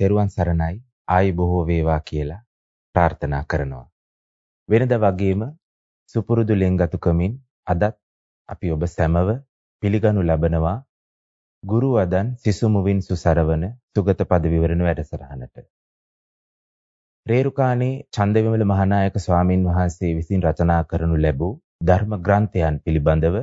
තෙරුවන් සරණයි ආයි බොහෝ වේවා කියලා ප්‍රාර්ථනා කරනවා. වෙනද වගේම සුපුරුදු ලෙන්ගතුකමින් අදත් අපි ඔබ සැමව පිළිගනු ලබනවා ගුරු වදන් සිසුමුවින් සුසරවන සුගත පද විවරණ වැඩසටහනට. රේරුකාණේ චන්දවිමල මහානායක ස්වාමින් වහන්සේ විසින් රචනා කරනු ලැබූ ධර්ම ග්‍රන්ථයන් පිළිබඳව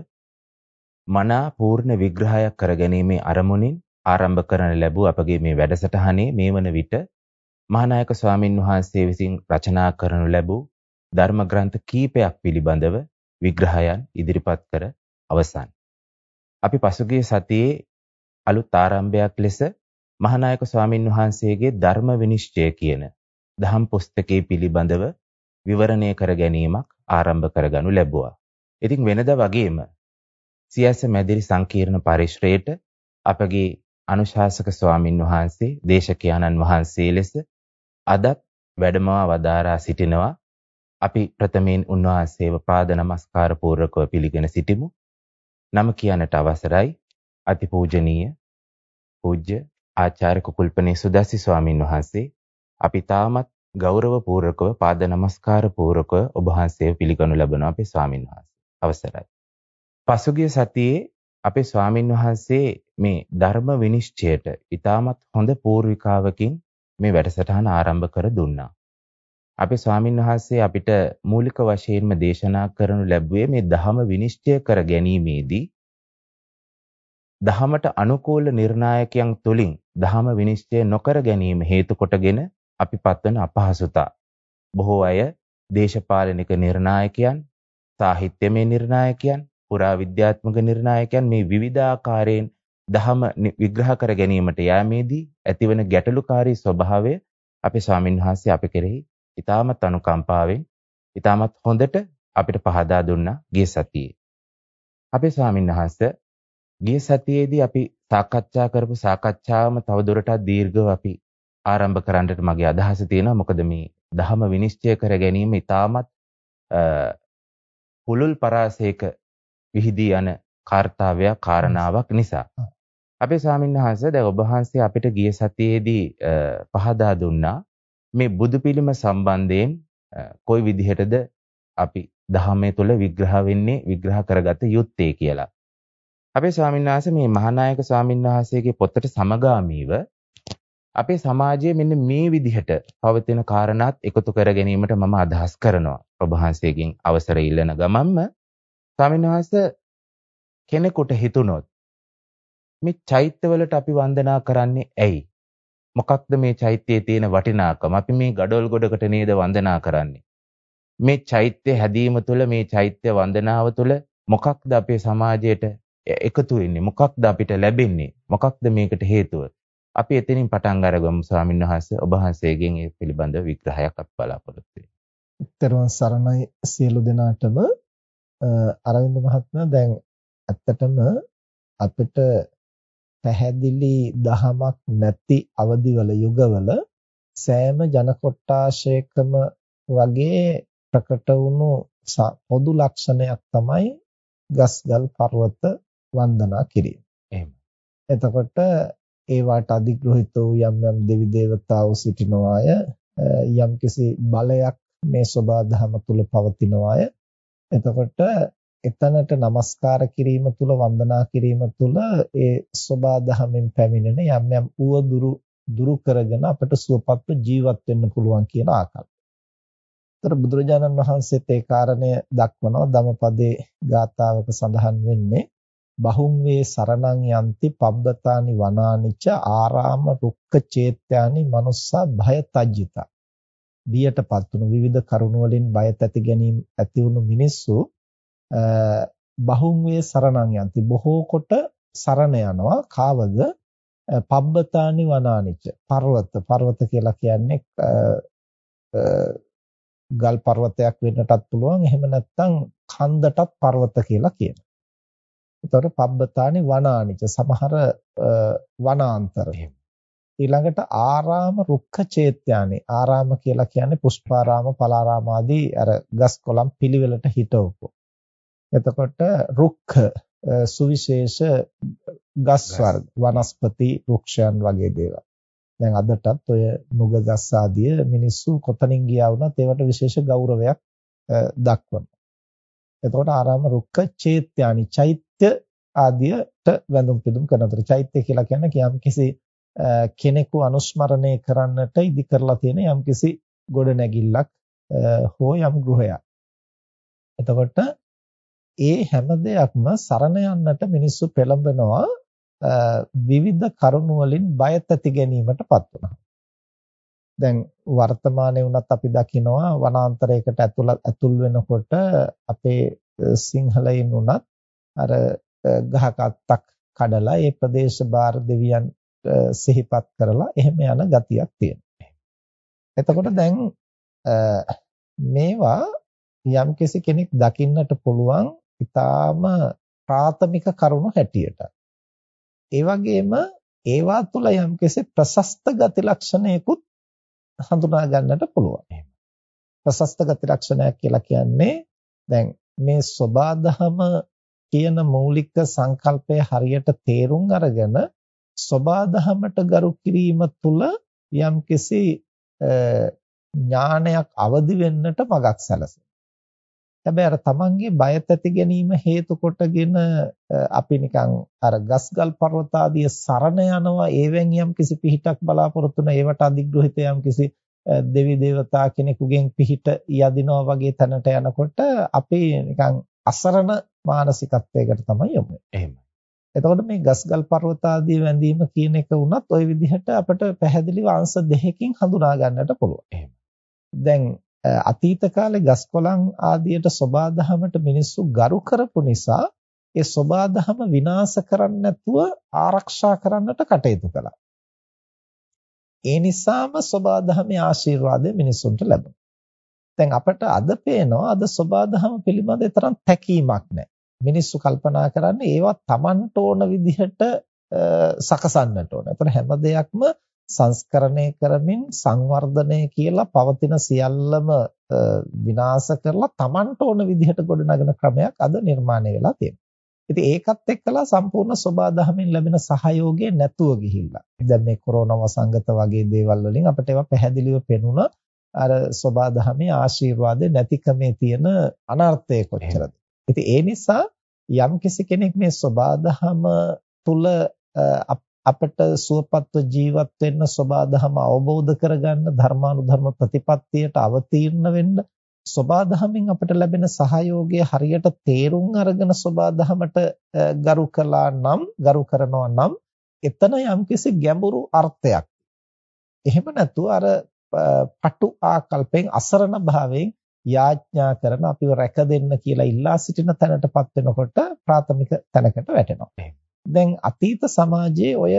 මනා පූර්ණ විග්‍රහයක් කරගැනීමේ අරමුණින් ආරම්භ කරන ලැබූ අපගේ මේ වැඩසටහනේ මේ වන විට මහානායක ස්වාමින් වහන්සේ විසින් රචනා කරනු ලැබූ ධර්ම ග්‍රන්ථ කීපයක් පිළිබඳව විග්‍රහයන් ඉදිරිපත් කර අවසන්. අපි පසුගිය සතියේ අලුත් ආරම්භයක් ලෙස මහානායක ස්වාමින් වහන්සේගේ ධර්ම විනිශ්චය කියන දහම් පුස්තකයේ පිළිබඳව විවරණය කර ගැනීමක් ආරම්භ කරගනු ලැබුවා. ඉතින් වෙනද වගේම සියස මැදිරි සංකීර්ණ පරිශ්‍රයේට අපගේ අනුශාසක ස්වාමින් වහන්සේ දේශකයාණන් වහන්සේ ලෙස අදත් වැඩමවා වදාරා සිටිනවා. අපි ප්‍රථමයෙන් උන්වහන්සේව පාද නමස්කාර පූර්වකව පිළිගෙන සිටිමු. නම කියන්නට අවසරයි. අතිපූජනීය පූජ්‍ය ආචාර්ය කුකුල්පනේ සුදස්සි ස්වාමින් වහන්සේ. අපි තාමත් ගෞරව පූර්වකව පාද නමස්කාර පූර්වකව ඔබ වහන්සේව පිළිගනු ලබන අපේ ස්වාමින් වහන්සේ. අවසරයි. පසුගිය සතියේ අපේ ස්වාමින් වහන්සේ මේ ධර්ම විනිශ්චයට ඉතාමත් හොඳ පූර්විකාවකින් මේ වැඩසටහන ආරම්භ කර දුන්නා. අපේ ස්වාමින් වහන්සේ අපිට මූලික වශයෙන්ම දේශනා කරනු ලැබුවේ මේ ධහම විනිශ්චය කර ගැනීමේදී දහමට අනුකූල නිර්ණායකයන් තුලින් දහම විනිශ්චය නොකර ගැනීම හේතු කොටගෙන අපි පත්වන අපහසුතා. බොහෝ අය දේශපාලනික නිර්ණායකයන්, සාහිත්‍යමය නිර්ණායකයන්, පුරාවිද්‍යාත්මක නිර්ණායකයන් මේ විවිධාකාරයෙන් දහම විග්‍රහ කර ගැනීමට යාමේදී ඇතිවන ගැටලුකාරී ස්වභාවය අපේ ස්වාමින් වහන්සේ අප කෙරෙහි ඊටමත් අනුකම්පාවෙන් ඊටමත් හොඳට අපිට පහදා දුන්නා ගිය සතියේ. අපේ ස්වාමින් වහන්සේ ගිය සතියේදී අපි සාකච්ඡා කරපු සාකච්ඡාවම තවදුරටත් දීර්ඝව අපි ආරම්භ කරන්නට මගේ අදහස තියෙනවා. මොකද මේ දහම විනිශ්චය කර ගැනීම ඊටමත් පුලුල් පරාසයක විහිදී යන කාර්තාවයක් කාරණාවක් නිසා. අපේ ස්වාමීන් වහන්සේ දැන් ඔබ වහන්සේ අපිට ගිය සතියේදී පහදා දුන්නා මේ බුදු පිළිම සම්බන්ධයෙන් කොයි විදිහටද අපි ධර්මයේ තුල විග්‍රහ වෙන්නේ විග්‍රහ කරගත යුත්තේ කියලා. අපේ ස්වාමීන් වහන්සේ මේ මහානායක ස්වාමීන් වහන්සේගේ පොතට සමගාමීව අපේ සමාජයේ මෙන්න මේ විදිහට පවතින කාරණාත් එකතු කර ගැනීමට මම අදහස් කරනවා. ඔබ වහන්සේගෙන් අවසර ඉල්ලන ගමන්ම ස්වාමීන් වහන්සේ කෙනෙකුට හිතුනොත් මේ චෛත්‍යවලට අපි වන්දනා කරන්නේ ඇයි? මොකක්ද මේ චෛත්‍යයේ තියෙන වටිනාකම? අපි මේ gadol ගොඩකට නේද වන්දනා කරන්නේ. මේ චෛත්‍ය හැදීම තුළ මේ චෛත්‍ය වන්දනාව තුළ මොකක්ද අපේ සමාජයට එකතු වෙන්නේ? මොකක්ද අපිට ලැබෙන්නේ? මොකක්ද මේකට හේතුව? අපි එතනින් පටන් අරගමු ස්වාමීන් වහන්සේ ඔබ වහන්සේගෙන් ඒ පිළිබඳ විග්‍රහයක් අපි බලාපොරොත්තු වෙනවා. ඊතරවන් සරණයි සියලු දෙනාටම අරවින්ද මහත්මයා දැන් ඇත්තටම අපිට පැහැදිලි දහමක් නැති අවදිවල යුගවල සෑම ජන කොට්ටාශයකම වගේ ප්‍රකට වුණු පොදු ලක්ෂණයක් තමයි ගස්ගල් පර්වත වන්දනා කිරීම. එහෙම. එතකොට ඒවට අධිග්‍රහිත වූ යම් යම් දෙවි දේවතාවෝ සිටිනවාය යම්කිසි බලයක් මේ සබා දහම තුල පවතිනවාය එතකොට එතනට নমස්කාර කිරීම තුල වන්දනා කිරීම තුල ඒ සෝබා දහමෙන් පැමිණෙන යම් යම් උවදුරු දුරු කරගෙන අපට සුවපත්ව ජීවත් වෙන්න පුළුවන් කියන ආකාරය. ඒතර බුදුරජාණන් වහන්සේත් ඒ කාරණය දක්වනවා ධම්මපදේ ගාථාවක සඳහන් වෙන්නේ බහුම් වේ සරණං යන්ති පබ්බතානි වනානිච ආරාම රුක්ක චේත්‍යානි මනුස්සා භය තජ්ජිතා බියටපත් වුණු විවිධ කරුණ වලින් බය තැති ගැනීම ඇති වුණු මිනිස්සු බහුම්වේ සරණං යන්ති. බොහෝ කොට සරණ යනවා. කාවද? පබ්බතානි වනානිච පර්වත. පර්වත කියලා කියන්නේ ගල් පර්වතයක් වෙන්නටත් පුළුවන්. එහෙම නැත්නම් කන්දටත් පර්වත කියලා කියනවා. ඒතකොට පබ්බතානි වනානිච සමහර වනාන්තර එහෙම ඊළඟට ආරාම රුක්ඛ චේත්‍යානි. ආරාම කියලා කියන්නේ පුෂ්පාරාම පලාරාම ආදී අර ගස් කොළන් පිළිවෙලට හිටවපු. එතකොට රුක්ඛ සුවිශේෂ ගස් වර්ග වනස්පති වෘක්ෂයන් වගේ දේවල්. දැන් අදටත් ඔය නුගගස් ආදිය මිනිස්සු කොතනින් ගියා වුණත් ඒවට විශේෂ ගෞරවයක් දක්වනවා. එතකොට ආරාම රුක්ක චේත්‍යානි චෛත්‍ය ආදියට වැඳුම් පිදුම් කරනතර චෛත්‍ය කියලා කියන්නේ යම්කිසි කෙනෙකු අනුස්මරණය කරන්නට ඉදි කරලා තියෙන යම්කිසි ගොඩනැගිල්ලක් හෝ යම් ගෘහයක්. එතකොට ඒ හැම දෙයක්ම සරණ යන්නට මිනිස්සු පෙළඹෙනවා විවිධ කරුණු වලින් බය තැති ගැනීමටපත් වෙනවා. දැන් වර්තමානයේ වුණත් අපි දකිනවා වනාන්තරයකට ඇතුළ ඇතුල් වෙනකොට අපේ සිංහලයින් වුණත් අර ගහක අත්තක් කඩලා ඒ ප්‍රදේශ බාර දෙවියන් සිහිපත් කරලා එහෙම යන ගතියක් තියෙනවා. එතකොට දැන් මේවා යම්කිසි කෙනෙක් දකින්නට පුළුවන් ඊටාම ප්‍රාථමික කරුණු හැටියට. ඒ වගේම ඒවා තුළ යම්කිසි ප්‍රශස්ත ගති ලක්ෂණයකුත් හඳුනා ගන්නට පුළුවන්. ප්‍රශස්ත ගති ලක්ෂණයක් කියලා කියන්නේ දැන් මේ සබාධම කියන මූලික සංකල්පය හරියට තේරුම් අරගෙන සබාධමට ගරු කිරීම තුළ යම්කිසි ඥානයක් අවදි වෙන්නට මගක් සැලසෙනවා. හැබැයි අර තමන්ගේ බය තැති ගැනීම හේතු කොටගෙන අපි නිකන් අර ගස්ගල් පර්වත ආදී සරණ යනවා ඒවෙන් යම් කිසි පිහිටක් බලාපොරොත්තු වෙන ඒවට අධිග්‍රහිත යම් කිසි දෙවි දේවතා කෙනෙකුගෙන් පිහිට යදිනවා වගේ තැනට යනකොට අපි නිකන් අසරණ මානසිකත්වයකට තමයි යොමු වෙන්නේ. එතකොට මේ ගස්ගල් පර්වත ආදී වැඳීම කියන එක වුණත් ওই විදිහට අපිට පැහැදිලිව අංශ දෙකකින් හඳුනා ගන්නට පුළුවන්. දැන් අතීත කාලේ ගස්කොළන් ආදියට සබාදහමට මිනිස්සු ගරු කරපු නිසා ඒ සබාදහම විනාශ කරන්න නැතුව ආරක්ෂා කරන්නට කටයුතු කළා. ඒ නිසාම සබාදහමේ ආශිර්වාදය මිනිසුන්ට ලැබුණා. දැන් අපට අද පේනවා අද සබාදහම පිළිබඳ තරම් තැකීමක් නැහැ. මිනිස්සු කල්පනා කරන්නේ ඒවා Tamanට ඕන විදිහට සකසන්නට ඕන. ඒතර හැම දෙයක්ම සංස්කරණය කරමින් සංවර්ධනය කියලා පවතින සියල්ලම විනාශ කරලා Tamanට ඕන විදිහට ගොඩනගන ක්‍රමයක් අද නිර්මාණය වෙලා තියෙනවා. ඉතින් ඒකත් එක්කලා සම්පූර්ණ සබාදහමින් ලැබෙන සහයෝගය නැතුව ගිහිල්ලා. දැන් මේ කොරෝනා වසංගත වගේ දේවල් වලින් අපිට ඒවා පැහැදිලිව පෙනුණා. අර සබාදහමේ ආශිර්වාදේ නැතිකමේ තියෙන අනර්ථය කොච්චරද. ඉතින් ඒ නිසා යම් කෙනෙක් මේ සබාදහම තුල අපට සුවපත්ව ජීවත් වෙන්න සබාධම අවබෝධ කරගන්න ධර්මානුධර්ම ප්‍රතිපත්තියට අවතීර්ණ වෙන්න සබාධමෙන් අපට ලැබෙන සහයෝගය හරියට තේරුම් අරගෙන සබාධමට ගරු කළා නම් ගරු කරනවා නම් එතන යම්කිසි ගැඹුරු අර්ථයක් එහෙම නැතුව අර පටු ආකල්පෙන් අසරණ භාවයෙන් යාඥා කරන අපිව රැක දෙන්න කියලා ඉල්ලා සිටින තැනටපත් වෙනකොට ප්‍රාථමික තැනකට වැටෙනවා. දැන් අතීත සමාජයේ ඔය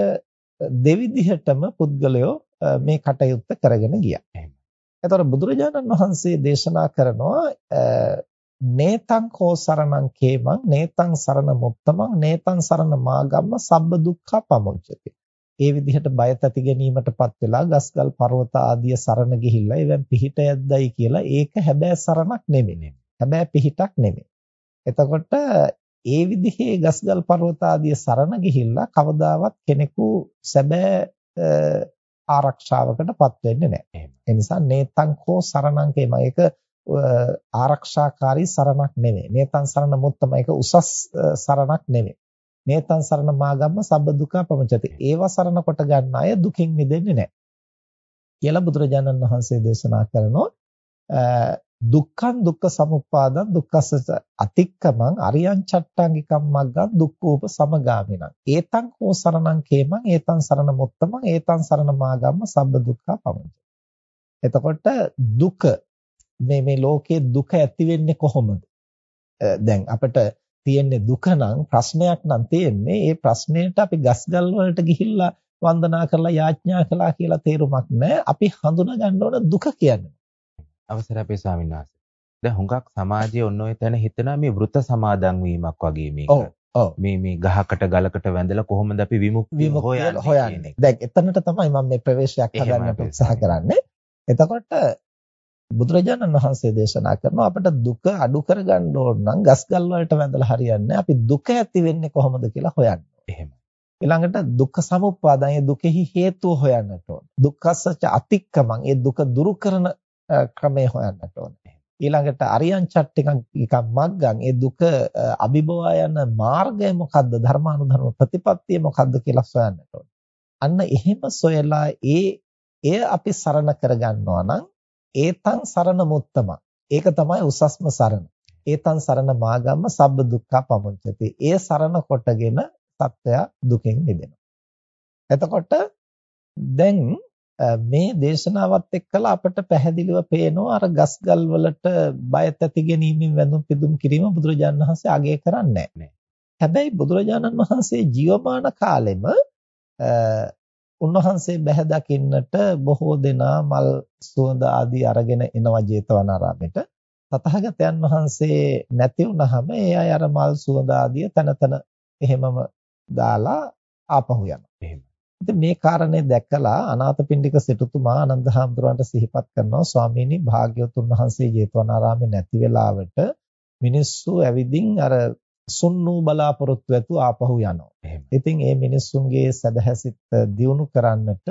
දෙවිදිහටම පුද්ගලයෝ මේ කටයුත්ත කරගෙන ගියා. එතකොට බුදුරජාණන් වහන්සේ දේශනා කරනවා නේතං කෝ සරණං කේමං නේතං සරණ මුත්තමං නේතං සරණ මාගම්ම සබ්බ දුක්ඛ පමුච්චති. ඒ විදිහට බය තැති ගැනීමටපත් වෙලා ගස්ගල් පර්වත ආදිය සරණ ගිහිල්ලා ඒවෙන් පිහිට යද්දයි කියලා ඒක හැබෑ සරණක් නෙමෙයි. හැබෑ පිහිටක් නෙමෙයි. එතකොට ඒ විදිහේ ගස්ගල් පර්වත ආදිය සරණ ගිහිල්ලා කවදාවත් කෙනෙකු සැබෑ ආරක්ෂාවකටපත් වෙන්නේ නැහැ. ඒ නිසා නේතං කෝ සරණං කේම ඒක ආරක්ෂාකාරී සරණක් නෙමෙයි. නේතං සරණ මුත්තම ඒක උසස් සරණක් නෙමෙයි. නේතං සරණ මාගම්ම සබ්බ දුක්ඛ පමුචති. ඒව සරණ කොට ගන්න අය දුකින් මිදෙන්නේ නැහැ. කියලා බුදුරජාණන් වහන්සේ දේශනා කරනවා. දුක්ඛං දුක්ඛ සමුප්පාදං දුක්ඛස්ස අතික්කමං අරියං චට්ටංගිකම් මග්ගං දුක්ඛෝප සමගාමිනං. ඒතං කෝ සරණං කේමං ඒතං සරණ මුත්තමං ඒතං සරණ මාගම්ම සබ්බ දුක්ඛ පමංච එතකොට දුක මේ මේ ලෝකයේ දුක ඇති වෙන්නේ කොහොමද? දැන් අපිට තියෙන්නේ දුක නම් ප්‍රශ්නයක් නම් තියෙන්නේ ඒ ප්‍රශ්නයට අපි ගස්ගල් වලට ගිහිල්ලා වන්දනා කරලා යාඥා කළා කියලා තේරුමක් නැහැ අපි හඳුනා ගන්න ඕන දුක කියන්නේ. අවසර අපේ ස්වාමීන් වහන්සේ. දැන් හුඟක් සමාජයේ ඔන්න ඔය තැන හිතනවා මේ වෘත සමාදන් වීමක් වගේ මේක. මේ මේ ගහකට ගලකට වැඳලා කොහොමද අපි විමුක්තිය හොයන්නේ. දැන් එතනට තමයි මම මේ ප්‍රවේශයක් හදන්නට උත්සාහ කරන්නේ. එතකොට බුදුරජාණන් වහන්සේ දේශනා කරනවා අපිට දුක අඩු කරගන්න ඕන නම් ගස්ගල් වලට වැඳලා හරියන්නේ අපි දුක ඇති වෙන්නේ කොහොමද කියලා හොයන්න. එහෙම. ඊළඟට දුක්ඛ සමුප්පාදන් ඒ දුකෙහි හේතුව හොයන්නට ඕන. දුක්ඛසච්ච අතික්කමං ඒ දුක දුරු කරන ක්‍රමය හොයන්නට ඕන. ඊළඟට අරියං චට්ටිකං එකක් මග්ගං ඒ දුක අභිබවා යන මාර්ගය මොකද්ද? ධර්මානුධර්ම ප්‍රතිපත්තිය මොකද්ද කියලා සොයන්නට ඕන. අන්න එහෙම සොයලා ඒ එය අපි සරණ කරගන්නවා නම් ඒතං සරණ මුත්තම. ඒක තමයි උසස්ම සරණ. ඒතං සරණ මාගම්ම සබ්බ දුක්ඛ පමුච්චති. ඒ සරණ කොටගෙන සත්‍යය දුකෙන් මිදෙනවා. එතකොට දැන් මේ දේශනාවත් එක්කලා අපට පැහැදිලිව පේනවා අර ගස්ගල් වලට බය තැති ගැනීමෙන් වැඳුම් පිදුම් කිරීම බුදුරජාණන් වහන්සේ අගය කරන්නේ නැහැ. හැබැයි බුදුරජාණන් වහන්සේ ජීවමාන කාලෙම උන්වහන්සේ බැහැ දකින්නට බොහෝ දෙනා මල් සුවඳ ආදී අරගෙන එනවා ජේතවනාරාමෙට. තථාගතයන් වහන්සේ නැති වුනහම ඒ අය අර මල් සුවඳ ආදිය තන තන එහෙමම දාලා ආපහු යනවා. එහෙම. ඉතින් මේ කාරණේ දැකලා අනාථපිණ්ඩික සිටුතුමා ආනන්ද හාමුදුරන්ට සිහිපත් කරනවා ස්වාමීනි භාග්‍යවතුන් වහන්සේ ජේතවනාරාමේ නැති වෙලාවට මිනිස්සු ඇවිදින් අර සුන්නු බලාපොරොත්තු ඇතුව ආපහු යනවා. ඉතින් මේ මිනිස්සුන්ගේ සදහැසිත දියුණු කරන්නට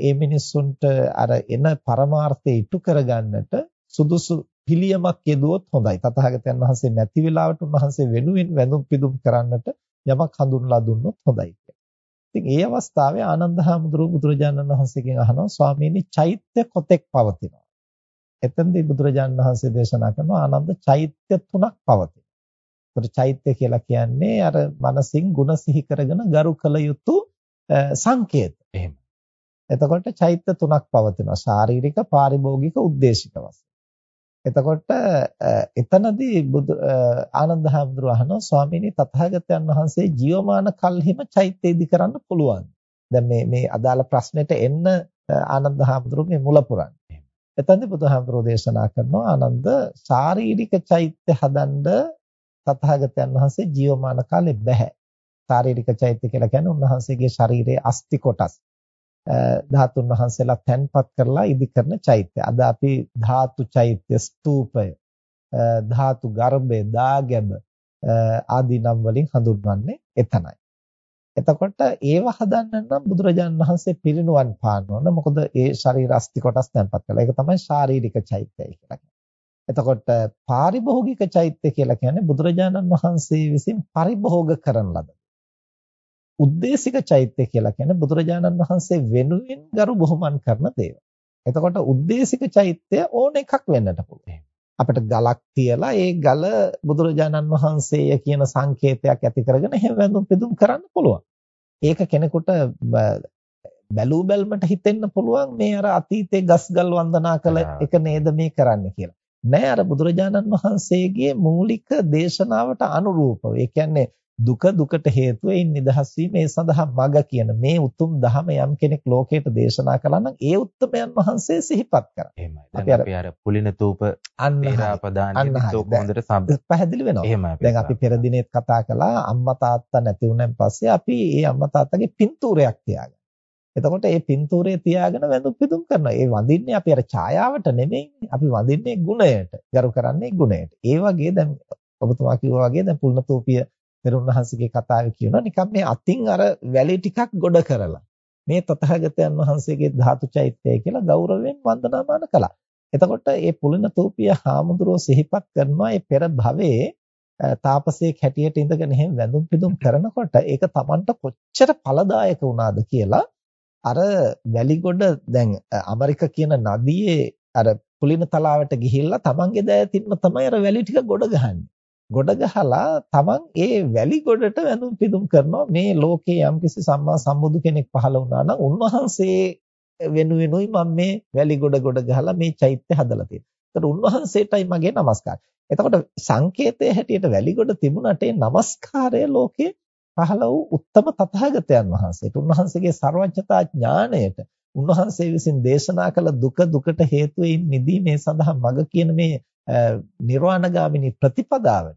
ඒ මිනිස්සුන්ට අර එන පරමාර්ථය ඉටු කරගන්නට සුදුසු පිළියමක් යෙදුවොත් හොඳයි. තථාගතයන් වහන්සේ නැති වෙලාවට උන්වහන්සේ වෙනුවෙන් වැඳුම් පිදුම් කරන්නට යමක් හඳුන්ලා දුන්නොත් හොඳයි ඉතින් ඒ අවස්ථාවේ ආනන්ද හාමුදුරුවෝ බුදුරජාණන් වහන්සේගෙන් අහනවා ස්වාමීනි චෛත්‍ය කොතෙක් පවතිනවා? එතෙන්දී බුදුරජාණන් වහන්සේ දේශනා කරනවා ආනන්ද චෛත්‍ය තුනක් පවතිනවා. ඒතර චෛත්‍ය කියලා කියන්නේ අර මනසින් ಗುಣ සිහි කරගෙන ගරු කළ යුතු සංකේත. එහෙම. එතකොට චෛත්‍ය තුනක් පවතිනවා. ශාරීරික, පාරිභෝගික, උද්දේශික වශයෙන්. එතකොට එතනදී බුදු ආනන්ද හැඳුරු අහනවා ස්වාමීනි තථාගතයන් වහන්සේ ජීවමාන කල්හිම චෛත්‍ය ඉදි කරන්න පුළුවන්. දැන් මේ මේ අදාළ ප්‍රශ්නෙට එන්න ආනන්ද හැඳුරු මේ මුල පුරන්නේ. එතනදී බුදුහාමුදුරෝ දේශනා කරනවා ආනන්ද ශාරීරික චෛත්‍ය හදන්න තථාගතයන් වහන්සේ ජීවමාන කාලේ බෑ. ශාරීරික චෛත්‍ය කියලා කියන්නේ උන්වහන්සේගේ ශරීරයේ අස්ති කොටස්. ධාතුන් වහන්සේලා තැන්පත් කරලා ඉදි කරන චෛත්‍ය. අද අපි ධාතු චෛත්‍ය, ස්තූපය, ධාතු ගර්භය, දාගැබ ආදී නම් වලින් හඳුන්වන්නේ එතනයි. එතකොට ඒව හදන්න නම් බුදුරජාණන් වහන්සේ පිරිනුවන් පාන්න ඕන. මොකද ඒ ශරීර අස්ති කොටස් තැන්පත් කළා. ඒක තමයි ශාරීරික චෛත්‍යය කියලා කියන්නේ. එතකොට පාරිභෝගික චෛත්‍ය කියලා කියන්නේ බුදුරජාණන් වහන්සේ විසින් පරිභෝග කරන ලද. උද්දේශික චෛත්‍ය කියලා කියන්නේ බුදුරජාණන් වහන්සේ වෙනුවෙන් ගරු බොහොමන් කරන දේවල්. එතකොට උද්දේශික චෛත්‍ය ඕන එකක් වෙන්නට පුළුවන්. අපිට ගලක් තියලා ඒ ගල බුදුරජාණන් වහන්සේය කියන සංකේතයක් ඇති කරගෙන එහෙම වැඳුම් පිදුම් කරන්න පුළුවන්. ඒක කෙනෙකුට බැලූ බැල්මට හිතෙන්න පුළුවන් මේ අර අතීතයේ ගස්ගල් වන්දනා කළ එක නේද මේ කරන්න කියලා. නෑ අර බුදුරජාණන් වහන්සේගේ මූලික දේශනාවට අනුරූපව. ඒ කියන්නේ දුක දුකට හේතුව ඒ නිදහස් වීම ඒ සඳහා මඟ කියන මේ උතුම් ධහම යම් කෙනෙක් ලෝකයට දේශනා කළා නම් ඒ උත්තමයන් වහන්සේ සිහිපත් කරා. එහෙමයි. දැන් අපි අර පුලින තූප තේරාපදානිය තෝක හොඳට සම්ප පැහැදිලි වෙනවා. එහෙමයි. දැන් අපි පෙර දිනෙත් කතා කළා අම්මා තාත්තා නැති වුණාන් පස්සේ අපි ඒ අම්මා තාත්තගේ පින්තූරයක් තියාගන්නවා. එතකොට මේ පින්තූරේ තියාගෙන වැඳුම් පිදුම් කරනවා. ඒ වඳින්නේ අපි අර ඡායාවට නෙමෙයි. අපි වඳින්නේ ගුණයට. ගරු කරන්නේ ගුණයට. ඒ වගේ දැන් ඔබතුමා කිව්වා වගේ දැන් පුල්නතෝපිය පෙරුණහන්සේගේ කතාවේ කියනවා නිකම් මේ අතින් අර වැලි ටිකක් ගොඩ කරලා මේ තථාගතයන් වහන්සේගේ ධාතු චෛත්‍යය කියලා ගෞරවයෙන් වන්දනාමාන කළා. එතකොට මේ පුලිනතෝපිය හාමුදුරුවෝ සිහිපත් කරනවා මේ පෙර භවයේ තාපසයෙක් හැටියට ඉඳගෙන එහෙම වැඳුම් පිදුම් කරනකොට ඒක Tamanට කොච්චර ඵලදායක වුණාද කියලා අර වැලිගොඩ දැන් ඇමරික කියන නදියේ අර පුලින තලාවට ගිහිල්ලා තමන්ගේ දෑතින්ම තමයි අර වැලි ටික ගොඩ ගහන්නේ. ගොඩ ගහලා තමන් ඒ වැලි ගොඩට වැඳුම් පිදුම් කරනවා මේ ලෝකේ යම්කිසි සම්මා සම්බුදු කෙනෙක් පහළ වුණා නම් උන්වහන්සේ වෙනුවෙනුයි මම මේ වැලි ගොඩ ගොඩ ගහලා මේ චෛත්‍ය හදලා තියෙන්නේ. ඒතර උන්වහන්සේටයි මගේ নমස්කාරය. එතකොට සංකේතයේ හැටියට වැලි ගොඩ තිබුණට ඒ নমස්කාරය ලෝකේ පහළ වූ උත්තම තථාගතයන් වහන්සේට උන්වහන්සේගේ ਸਰවඥතා ඥාණයට උන්වහන්සේ විසින් දේශනා කළ දුක දුකට හේතු වෙයින් නිදීමේ සඳහා මඟ කියන මේ නිර්වාණගාමිනී ප්‍රතිපදාවට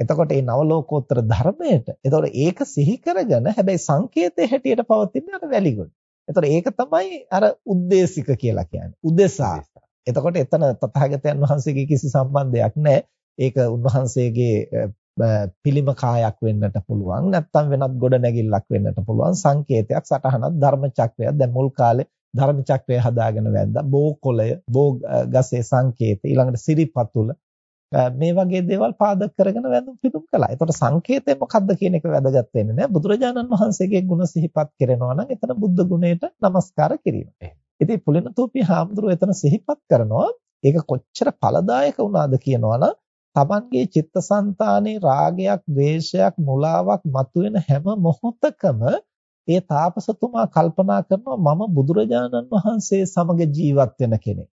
එතකොට මේ නවලෝකෝත්තර ධර්මයට එතකොට ඒක සිහි කරගෙන හැබැයි සංකේතයේ හැටියට පවතින අර වැලිගොඩ. එතකොට ඒක තමයි අර උද්දේශික කියලා කියන්නේ. උදෙසා. එතකොට එතන තථාගතයන් වහන්සේගේ කිසි සම්බන්ධයක් නැහැ. ඒක උන්වහන්සේගේ පිළිම කායක් වෙන්නට පුළුවන්. නැත්නම් වෙනත් ගොඩ නැගිල්ලක් වෙන්නට පුළුවන්. සංකේතයක් සටහනක් ධර්ම චක්‍රයක්. දැන් මුල් කාලේ ධර්ම චක්‍රය හදාගෙන වැද්දා. බෝකොළය බෝ ගසේ සංකේත ඊළඟට සිරිපතුල. මේ වගේ දේවල් පාදක කරගෙන වැඳුම් පිදුම් කළා. ඒතකොට සංකේතය මොකක්ද කියන එක වැදගත් වෙන්නේ නැහැ. බුදුරජාණන් වහන්සේගේ ගුණ සිහිපත් කරනවා නම් එතන බුද්ධ ගුණයට নমස්කාර කිරීම. ඉතින් පුලිනතෝපි හාමුදුරුවෝ එතන සිහිපත් කරනවා. ඒක කොච්චර ඵලදායක වුණාද කියනවනම් තමන්ගේ චිත්තසංතානයේ රාගයක්, ද්වේෂයක්, මුලාවක් මතුවෙන හැම මොහොතකම ඒ තාපසතුමා කල්පනා කරනවා මම බුදුරජාණන් වහන්සේ සමග ජීවත් වෙන කෙනෙක්.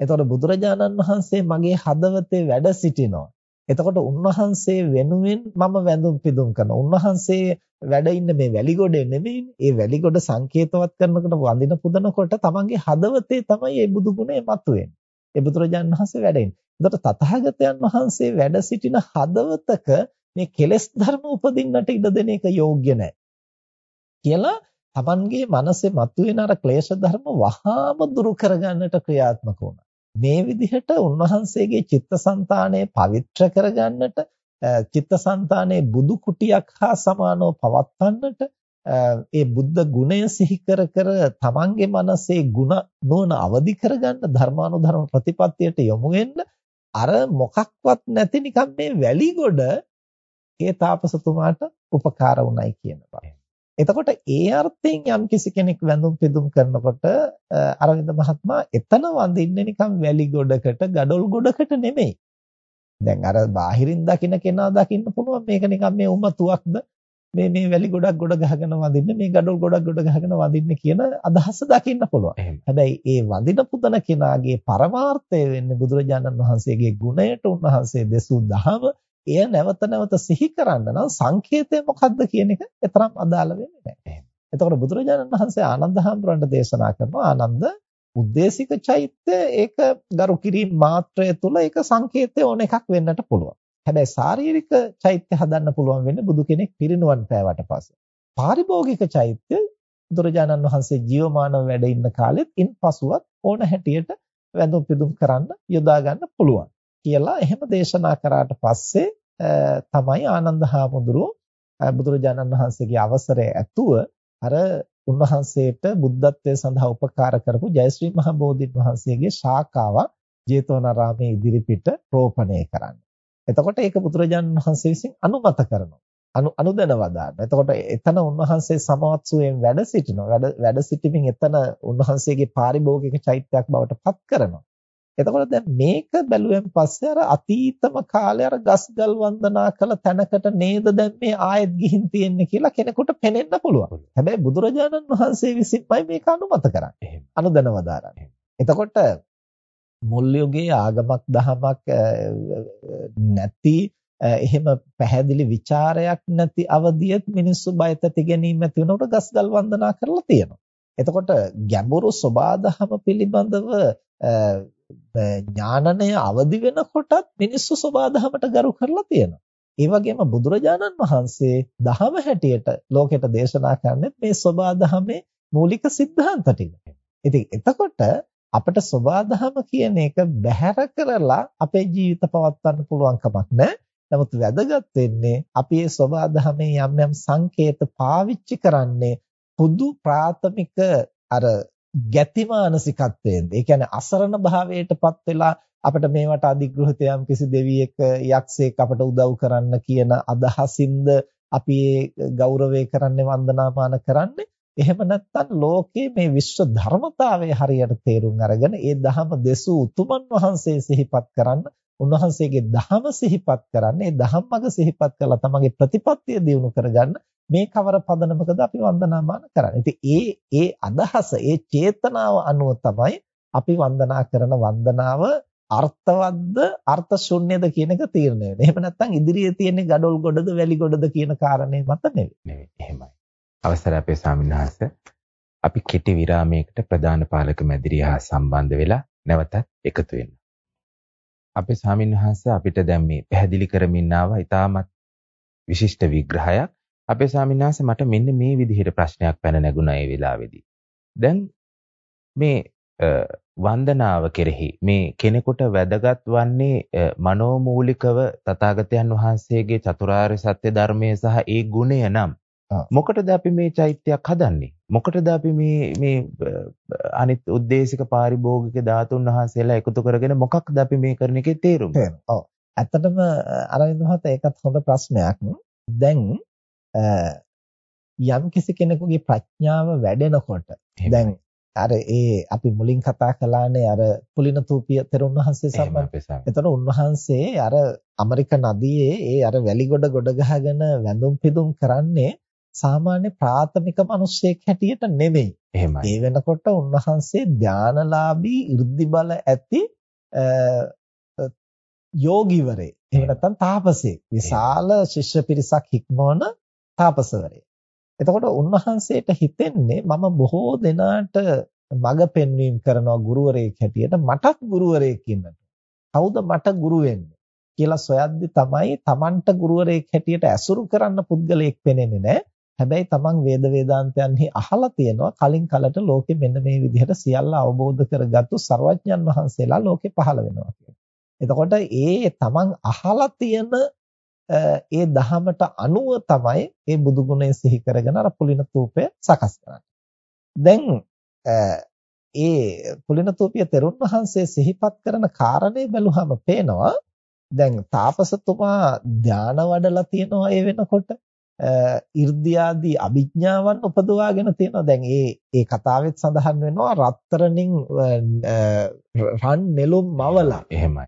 එතකොට බුදුරජාණන් වහන්සේ මගේ හදවතේ වැඩ සිටිනවා. එතකොට උන්වහන්සේ වෙනුවෙන් මම වැඳුම් පිදුම් කරනවා. උන්වහන්සේ වැඩ ඉන්න මේ වැලිගොඩේ නෙමෙයි. ඒ වැලිගොඩ සංකේතවත් කරනකොට වඳින පුදනකොට තමන්ගේ හදවතේ තමයි මේ බුදු ගුණය මතුවෙන්නේ. ඒ බුදුරජාණන් වහන්සේ වැඩ ඉන්නේ. එතකොට තථාගතයන් වහන්සේ වැඩ සිටින හදවතක මේ කෙලෙස් ධර්ම උපදින්නට ඉඩ දෙන එක යෝග්‍ය නැහැ. කියලා තමන්ගේ මනසේ මතුවෙන අර ක්ලේශ ධර්ම වහාම දුරු කරගන්නට ක්‍රියාත්මක වුණා. මේ විදිහට උන්වහන්සේගේ චිත්තසංතානය පවිත්‍ර කරගන්නට චිත්තසංතානයේ බුදු කුටියක් හා සමානව පවත්වන්නට ඒ බුද්ධ ගුණය සිහි කර කර තමන්ගේ මනසේ ಗುಣ නොවන අවදි කරගන්න ධර්මානුධර්ම ප්‍රතිපත්තියට යොමු වෙන්න අර මොකක්වත් නැති නිකන් මේ වැලි ගොඩ ඒ තාපසතුමාට උපකාර වුණයි කියන බව. එතකොට ඒ අර්ථයෙන් යම් කිසි කෙනෙක් වැඳුම් පිදුම් කරනකොට අරවින්ද මහත්මයා එතන වඳින්නේ නිකන් වැලි ගොඩකට, gadol ගොඩකට නෙමෙයි. දැන් අර බාහිරින් දකින්න කෙනා දකින්න පුළුවන් මේක නිකන් මේ උමතුවක්ද මේ මේ වැලි ගොඩක් ගොඩ ගහගෙන වඳින්න මේ gadol ගොඩක් ගොඩ ගහගෙන වඳින්න කියන අදහස දකින්න පුළුවන්. හැබැයි ඒ වඳින පුදන කෙනාගේ පරමාර්ථය වෙන්නේ බුදුරජාණන් වහන්සේගේ ගුණයට උන්වහන්සේ දෙසූ දහම එය නැවත නැවත සිහි කරන්න නම් සංකේතය මොකක්ද කියන එක එතරම් අදාළ වෙන්නේ නැහැ. එතකොට බුදුරජාණන් වහන්සේ ආනන්ද හැඳුරන්ට දේශනා කරනවා ආනන්ද උද්දේශික චෛත්‍ය ඒක ගරු කිරීම මාත්‍රය තුල ඒක සංකේතය ඕන එකක් වෙන්නට පුළුවන්. හැබැයි ශාරීරික චෛත්‍ය හදන්න පුළුවන් වෙන්නේ බුදු කෙනෙක් පිරිනුවන් පෑවට පස්සේ. පාරිභෝගික චෛත්‍ය බුදුරජාණන් වහන්සේ ජීවමානව වැඩ ඉන්න කාලෙත් ඉන් පසුවත් ඕන හැටියට වැඳුම් පිදුම් කරන්න යොදා ගන්න පුළුවන්. කියලා එහෙම දේශනා කරාට පස්සේ තමයි ආනන්ද හාමුදුරුවෝ බුදුරජාණන් වහන්සේගේ අවසරය ඇතුව අර උන්වහන්සේට බුද්ධත්වයේ සඳහා උපකාර කරපු ජයශ්‍රී මහ බෝධින් වහන්සේගේ ශාඛාවක් ජේතවනාරාමේ ඉදිරිපිට රෝපණය කරන්න. එතකොට ඒක බුදුරජාණන් වහන්සේ විසින් අනුමත කරනවා. අනු අනුදැන වදාන්න. එතකොට එතන උන්වහන්සේ සමවත්සුවෙන් වැඩ සිටිනවා. වැඩ වැඩ සිටීමෙන් එතන උන්වහන්සේගේ පාරිභෝගික චෛත්‍යයක් බවට පත් කරනවා. එතකොට දැන් මේක බැලුවෙන් පස්සේ අර අතීතම කාලේ අර ගස්ගල් වන්දනා කළ තැනකට නේද දැන් මේ ආයෙත් ගිහින් තියෙන්නේ කියලා කෙනෙකුට පෙනෙන්න පුළුවන්. හැබැයි බුදුරජාණන් වහන්සේ විසින්මයි මේක අනුමත කරන්නේ. අනුදැනවදාරන්නේ. එතකොට මුල් යුගයේ ආගමක් දහමක් නැති එහෙම පැහැදිලි ਵਿਚාරයක් නැති අවදියෙත් මිනිස්සු බය තැති ගැනීම ඇති වෙනකොට ගස්ගල් වන්දනා කරලා තියෙනවා. එතකොට ගැඹුරු සබාධම පිළිබඳව ඥානණය අවදි වෙනකොටත් මිනිස්සු සබාධමට ගරු කරලා තියෙනවා. ඒ වගේම බුදුරජාණන් වහන්සේ දහම හැටියට ලෝකෙට දේශනා කරන්නේ මේ සබාධමේ මූලික સિદ્ધාන්ත ටික. ඉතින් එතකොට අපිට සබාධම කියන එක බැහැර කරලා අපේ ජීවිත පවත්වන්න පුළුවන් කමක් නැහැ. නමුත් වැදගත් වෙන්නේ අපි මේ සබාධමේ යම් යම් සංකේත පාවිච්චි කරන්නේ පොදු ප්‍රාථමික අර ගැති මානසිකත්වයෙන් ඒ කියන්නේ අසරණ භාවයටපත් වෙලා අපිට මේවට අධිග්‍රහිත යම් කිසි දෙවියෙක් යක්ෂයෙක් අපට උදව් කරන්න කියන අදහසින්ද අපි ඒ ගෞරවය කරන්නේ වන්දනාමාන කරන්නේ එහෙම නැත්නම් ලෝකයේ මේ විශ්ව ධර්මතාවය හරියට තේරුම් අරගෙන ඒ දහම දෙසූ උතුමන් වහන්සේ සිහිපත් කරන්න උන්වහන්සේගේ දහම සිහිපත් කරන්න ඒ දහම්මග සිහිපත් කරලා තමගේ ප්‍රතිපත්තිය දියුණු කරගන්න මේ කවර පදනමකද අපි වන්දනාමාන කරන්නේ. ඉතින් ඒ ඒ අදහස, ඒ චේතනාව අනුව තමයි අපි වන්දනා කරන වන්දනාව අර්ථවත්ද අර්ථ ශුන්‍යද කියන එක තීරණය වෙන්නේ. එහෙම නැත්නම් ඉදිරියේ තියෙන gadol ගොඩද වැලි ගොඩද කියන කාරණේ මත නෙවෙයි. නෙවෙයි. එහෙමයි. අවසර අපේ ස්වාමින්වහන්ස අපි කෙටි විරාමයකට ප්‍රධාන පාලක මැදිරිය හා සම්බන්ධ වෙලා නැවතත් එකතු වෙන්න. අපේ ස්වාමින්වහන්ස අපිට දැන් මේ පැහැදිලි කරමින් ආවා ඊටමත් විශිෂ්ට විග්‍රහයක්. අපේ ස්වාමීන් වහන්සේ මට මෙන්න මේ විදිහට ප්‍රශ්නයක් පැන නැගුණා ඒ වෙලාවේදී. දැන් මේ වන්දනාව කෙරෙහි මේ කෙනෙකුට වැදගත් වන්නේ මනෝමූලිකව තථාගතයන් වහන්සේගේ චතුරාර්ය සත්‍ය ධර්මයේ සහ ඒ ගුණය නම් මොකටද අපි මේ චෛත්‍යයක් හදන්නේ? මොකටද අපි මේ මේ අනිත් උද්දේශික පාරිභෝගික ධාතුන් වහන්සේලා එකතු කරගෙන මොකක්ද අපි මේ කරන එකේ තේරුම? ඔව්. ඇත්තටම අරවින්ද මහතා ඒකත් හොඳ ප්‍රශ්නයක්. දැන් යම් කිසි කෙනෙකුගේ ප්‍රඥාව වැඩෙනකොට දැන් අර ඒ අපි මුලින් කතා කළානේ අර පුලිනතූපිය තෙරුන් වහන්සේ සම්බන්ධ. එතකොට උන්වහන්සේ අර ඇමරික නදියේ ඒ අර වැලි ගොඩ ගොඩ ගහගෙන වැඳුම් පිදුම් කරන්නේ සාමාන්‍ය ප්‍රාථමික මිනිස්සෙක් හැටියට නෙමෙයි. එහෙමයි. ඒ වෙනකොට උන්වහන්සේ ධානලාභී 이르දි බල ඇති යෝගිවරේ. එහෙම නැත්නම් තාපසෙක්. විශාල ශිෂ්‍ය පිරිසක් හික්මවන තාපසවරේ. එතකොට උන්වහන්සේට හිතෙන්නේ මම බොහෝ දෙනාට මඟ පෙන්වීම කරනවා ගුරුවරයෙක් හැටියට මටත් ගුරුවරයෙක් ඉන්නට. කවුද මට ගුරු වෙන්නේ කියලා සොයද්දි තමයි Tamanට ගුරුවරයෙක් හැටියට ඇසුරු කරන්න පුද්ගලයෙක් පෙනෙන්නේ නැහැ. හැබැයි Taman වේද වේදාන්තයන්හි අහලා තියෙනවා කලින් කලට ලෝකෙ මෙන්න මේ විදිහට සියල්ල අවබෝධ කරගත්තු ਸਰවඥන් වහන්සේලා ලෝකෙ පහළ වෙනවා කියලා. එතකොට ඒ Taman අහලා තියෙන ඒ දහමට අනුව තමයි මේ බුදු ගුණය සිහි කරගෙන අර පුලින තූපය සකස් කරන්නේ. දැන් ඒ පුලින තූපිය තෙරුන් වහන්සේ සිහිපත් කරන කාරණේ බැලුවම පේනවා දැන් තාපසතුමා ධාන වඩලා තියෙනවා ඒ වෙනකොට 이르දියාදී අභිඥාවන් උපදවාගෙන තියෙනවා. දැන් ඒ ඒ කතාවෙත් සඳහන් වෙනවා රත්තරණින් රන් නෙළුම් මවලා. එහෙමයි.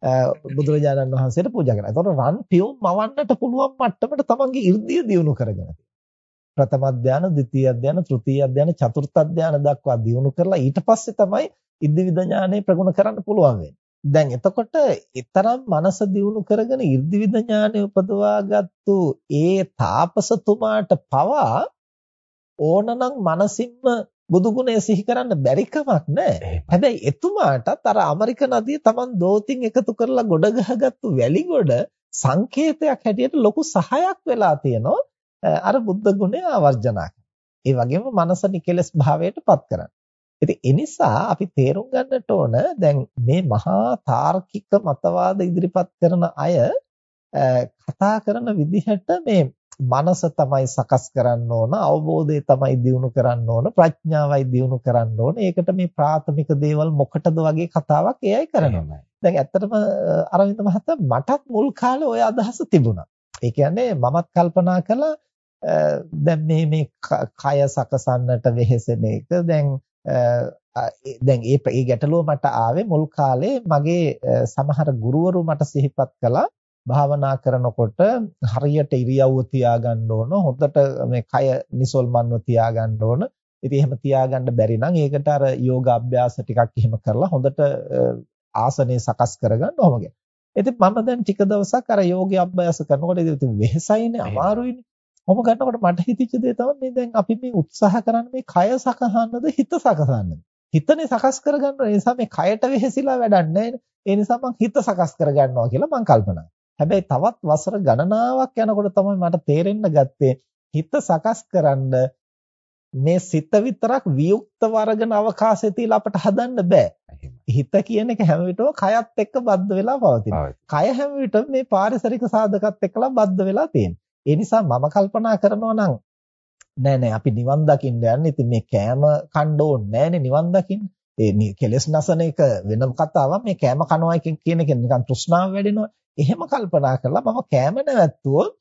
බුදුරජාණන් වහන්සේට පූජා කරනවා. ඒතකොට රන් පියුම් මවන්නට පුළුවන් මට්ටමට තමන්ගේ 이르දිය දියුණු කරගෙන ප්‍රථම අධ්‍යාන, ද්විතීයි අධ්‍යාන, තෘතීයි අධ්‍යාන, චතුර්ථ අධ්‍යාන දක්වා දියුණු කරලා ඊට පස්සේ තමයි ඉද්ධි විද ඥානෙ ප්‍රගුණ කරන්න පුළුවන් වෙන්නේ. දැන් එතකොට ඊතරම් මනස දියුණු කරගෙන 이르දිවිද ඥානය උපදවාගත්තු ඒ තාපසතුමාට පවා ඕනනම් මනසින්ම බුදු ගුණය සිහි කරන්න බැරි කමක් නැහැ. හැබැයි එතුමාටත් අර ඇමරික නදිය Taman දෝතින් එකතු කරලා ගොඩ ගහගත්තු වැලි ගොඩ සංකේතයක් හැටියට ලොකු සහයක් වෙලා තියෙනවා අර බුද්ධ ගුණය ආවර්ජනා ඒ වගේම මනස නිකලස් භාවයට පත් කරන්න. ඉතින් ඒ නිසා අපි තේරුම් ගන්නට ඕන දැන් මේ මහා තාර්කික මතවාද ඉදිරිපත් කරන අය කතා කරන විදිහට මේ මනස තමයි සකස් කරන්න ඕන අවබෝධය තමයි දියුණු කරන්න ඕන ප්‍රඥාවයි දියුණු කරන්න ඕන. ඒකට මේ ප්‍රාථමික දේවල් මොකටද වගේ කතාවක් එයයි කරනවා. දැන් ඇත්තටම අරවින්ද මහත්තයා මටත් මුල් කාලේ ওই අදහස තිබුණා. ඒ කියන්නේ මමත් කල්පනා කළා දැන් මේ මේ කය සකසන්නට වෙහෙසෙන එක. දැන් දැන් ඒ ඒ ගැටලුව මට ආවේ මුල් කාලේ මගේ සමහර ගුරුවරු මට සිහිපත් කළා භාවනා කරනකොට හරියට ඉරියව්ව තියාගන්න ඕන හොඳට මේ කය නිසල්මන්ව තියාගන්න ඕන ඉතින් එහෙම තියාගන්න බැරි නම් ඒකට අර යෝග අභ්‍යාස ටිකක් එහෙම කරලා හොඳට ආසනේ සකස් කරගන්න ඕම කියලා. ඉතින් මම දැන් ටික දවසක් අර යෝග අභ්‍යාස කරනකොට ඉතින් වෙහෙසයිනේ අමාරුයිනේ. ඔබ ගන්නකොට මට හිතිච්ච දේ තමයි මේ දැන් අපි මේ උත්සාහ කරන්නේ මේ කය සකසන්නද හිත සකසන්නද? හිතනේ සකස් කරගන්න නිසා මේ කයට වෙහෙසිලා වැඩක් නැහැ. ඒ නිසා මං හිත සකස් කරගන්නවා කියලා මං කල්පනා හැබැයි තවත් වසර ගණනාවක් යනකොට තමයි මට තේරෙන්න ගත්තේ හිත සකස් කරන්න මේ සිත විතරක් වියුක්ත වර්ගන අවකාශය තියලා අපට හදන්න බෑ. හිත කියන එක හැම විටම කයත් එක්ක බද්ධ වෙලා පවතිනවා. කය හැම විටම මේ පාරිසරික සාධකත් එක්කලා බද්ධ වෙලා තියෙනවා. ඒ නිසා මම කල්පනා කරනවා නම් නෑ නෑ අපි නිවන් දකින්න යන්නේ. ඉතින් මේ කෑම කන්න ඕනේ නෑනේ නිවන් දකින්න. ඒ කෙලස් නසන එක වෙනම කතාවක්. මේ කෑම කනවා කියන එක නිකන් තෘෂ්ණාව වැඩෙනවා. එහෙම කල්පනා කරලා මම කෑම නැවැත්තුවොත්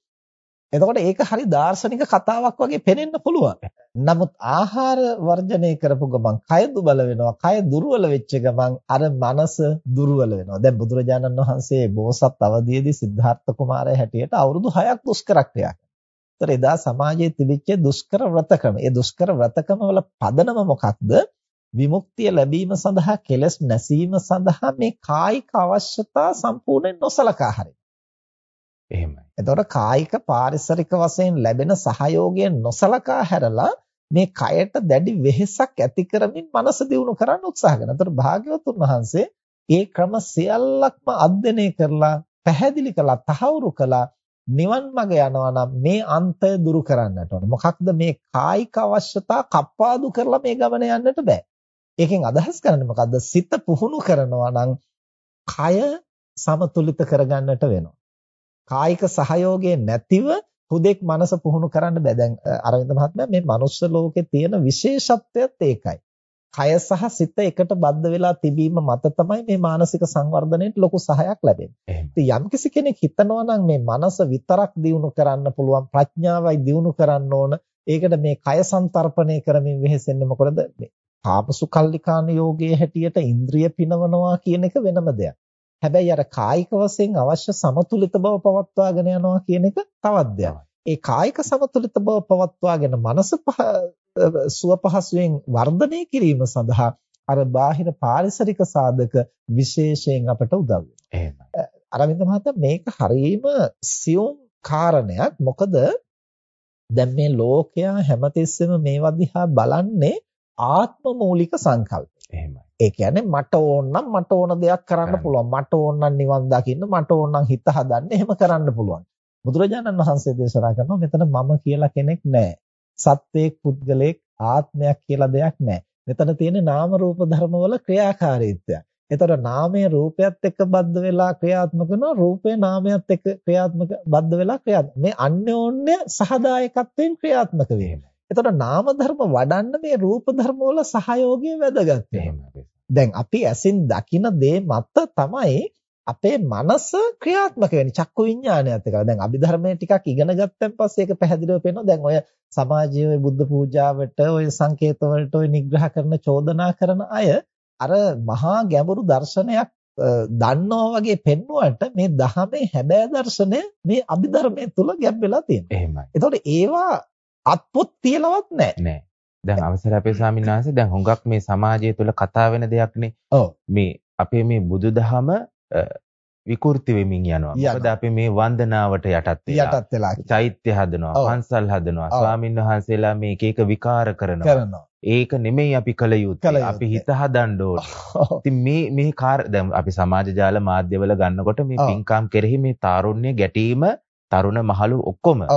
එතකොට ඒක හරි දාර්ශනික කතාවක් වගේ පෙනෙන්න පුළුවන්. නමුත් ආහාර වර්ජනය කරපු ගමන් කය දුබල වෙනවා. කය දුර්වල වෙච්ච ගමන් අර මනස දුර්වල වෙනවා. දැන් බුදුරජාණන් වහන්සේ බෝසත් අවදීයේදී සිද්ධාර්ථ කුමාරයා හැටියට අවුරුදු 6ක් දුෂ්කර ක්‍රියා කළා. එදා සමාජයේ තිබිච්ච දුෂ්කර ව්‍රතකම. ඒ දුෂ්කර ව්‍රතකම වල පදනම මොකක්ද? විමුක්තිය ලැබීම සඳහා කෙලස් නැසීම සඳහා මේ කායික අවශ්‍යතා සම්පූර්ණයෙන් නොසලකා හරිනවා. එහෙමයි. එතකොට කායික පාරිසරික වශයෙන් ලැබෙන සහයෝගය නොසලකා හැරලා මේ කයට දැඩි වෙහෙසක් ඇති කරමින් මනස දියුණු කරන්න උත්සාහ කරනවා. එතකොට භාග්‍යවතුන් වහන්සේ ඒ ක්‍රම සියල්ලක්ම අධ්‍යයනය කරලා පැහැදිලි කළා, තහවුරු කළා නිවන් මඟ යනවා නම් මේ අන්තය දුරු කරන්නට ඕන. මොකක්ද මේ කායික අවශ්‍යතා කප්පාදු කරලා මේ ගමන යන්නට බෑ. ඒකෙන් අදහස් කරන්නේ මොකද්ද? සිත පුහුණු කරනවා නම් කය සමතුලිත කරගන්නට වෙනවා. කායික සහයෝගය නැතිව හුදෙක් මනස පුහුණු කරන්න බෑ. දැන් අරවින්ද මහත්මයා මේ මනුස්ස ලෝකේ තියෙන විශේෂත්වයත් ඒකයි. කය සහ සිත එකට බද්ධ වෙලා තිබීම මත තමයි මේ මානසික සංවර්ධනයට ලොකු සහයක් ලැබෙන්නේ. ඉතින් යම්කිසි කෙනෙක් හිතනවා නම් මේ මනස විතරක් දියුණු කරන්න පුළුවන් ප්‍රඥාවයි දියුණු කරන්න ඕන. ඒකට මේ කය සංතරපණය කරමින් වෙහෙසෙන්නේ මොකද? මේ පාපසුකල්ලිකාන යෝගයේ හැටියට ඉන්ද්‍රිය පිනවනවා කියන එක වෙනම දෙයක්. හැබැයි අර කායික වශයෙන් අවශ්‍ය සමතුලිත බව පවත්වාගෙන යනවා කියන එක තවත් දෙයක්. ඒ කායික සමතුලිත බව පවත්වාගෙන මනස සුව පහසුවෙන් වර්ධනය කිරීම සඳහා අර බාහිර පාරිසරික සාධක විශේෂයෙන් අපට උදව් වෙනවා. එහෙමයි. අරවින්ද මහත්තයා මේක හරීම සියුම් කාරණයක්. මොකද දැන් මේ ලෝකයා හැමතිස්සෙම මේවා දිහා බලන්නේ ආත්ම මූලික සංකල්ප. එහෙමයි. ඒ කියන්නේ මට ඕන නම් මට ඕන දෙයක් කරන්න පුළුවන්. මට ඕන නම් නිවන් දකින්න, මට ඕන නම් හිත හදන්න, එහෙම කරන්න පුළුවන්. බුදුරජාණන් වහන්සේ දේශනා කරනවා මෙතන මම කියලා කෙනෙක් නැහැ. සත්වයක්, පුද්ගලයෙක්, ආත්මයක් කියලා දෙයක් නැහැ. මෙතන තියෙන්නේ නාම රූප ධර්මවල ක්‍රියාකාරීත්වය. එතකොට නාමයේ රූපයත් එක්ක බද්ධ වෙලා ක්‍රියාත්මක වෙනවා රූපේ නාමයත් එක්ක ක්‍රියාත්මක බද්ධ වෙලා ක්‍රියාත්මක මේ අන්‍යෝන්‍ය සහදායකත්වයෙන් ක්‍රියාත්මක වෙනවා එතකොට නාම ධර්ම වඩන්න මේ රූප ධර්ම වල සහයෝගය වැදගත් දැන් අපි ඇසින් දකින දේ මත තමයි අපේ මනස ක්‍රියාත්මක වෙන්නේ චක්කු විඥානයත් එක්ක. දැන් අභිධර්මයේ ටිකක් ඉගෙන ගත්තන් පස්සේ ඒක පැහැදිලිව පේනවා. දැන් ඔය සමාජයේ බුද්ධ පූජාවට ඔය සංකේත වලට ඔය නිග්‍රහ කරන චෝදනා කරන අය අර මහා ගැඹුරු දර්ශනයක් දන්නවා වගේ පෙන්වුවට මේ දහමේ හැබෑ දර්ශනය මේ අභිධර්මයේ තුල ගැබ් වෙලා තියෙනවා. එහෙමයි. ඒතකොට ඒවා අත්පොත් තියලවත් නැහැ. නෑ. දැන් අවසර අපේ ස්වාමීන් වහන්සේ දැන් හුඟක් මේ සමාජය තුළ කතා වෙන දෙයක්නේ. ඔව්. මේ අපේ මේ බුදුදහම විකෘති වෙමින් යනවා. මොකද අපි මේ වන්දනාවට යටත් වෙලා යටත් වෙලා චෛත්‍ය හදනවා, පන්සල් හදනවා, ස්වාමීන් වහන්සේලා මේ එක එක විකාර කරනවා. කරනවා. ඒක නෙමෙයි අපි කල යුත්තේ. අපි හිත හදන්න ඕන. ඉතින් මේ මේ කාර් දැන් අපි සමාජ ජාල මාධ්‍යවල ගන්නකොට මේ පින්කම් කෙරෙහි මේ තාරුණ්‍ය ගැටීම තරුණ මහලු ඔක්කොම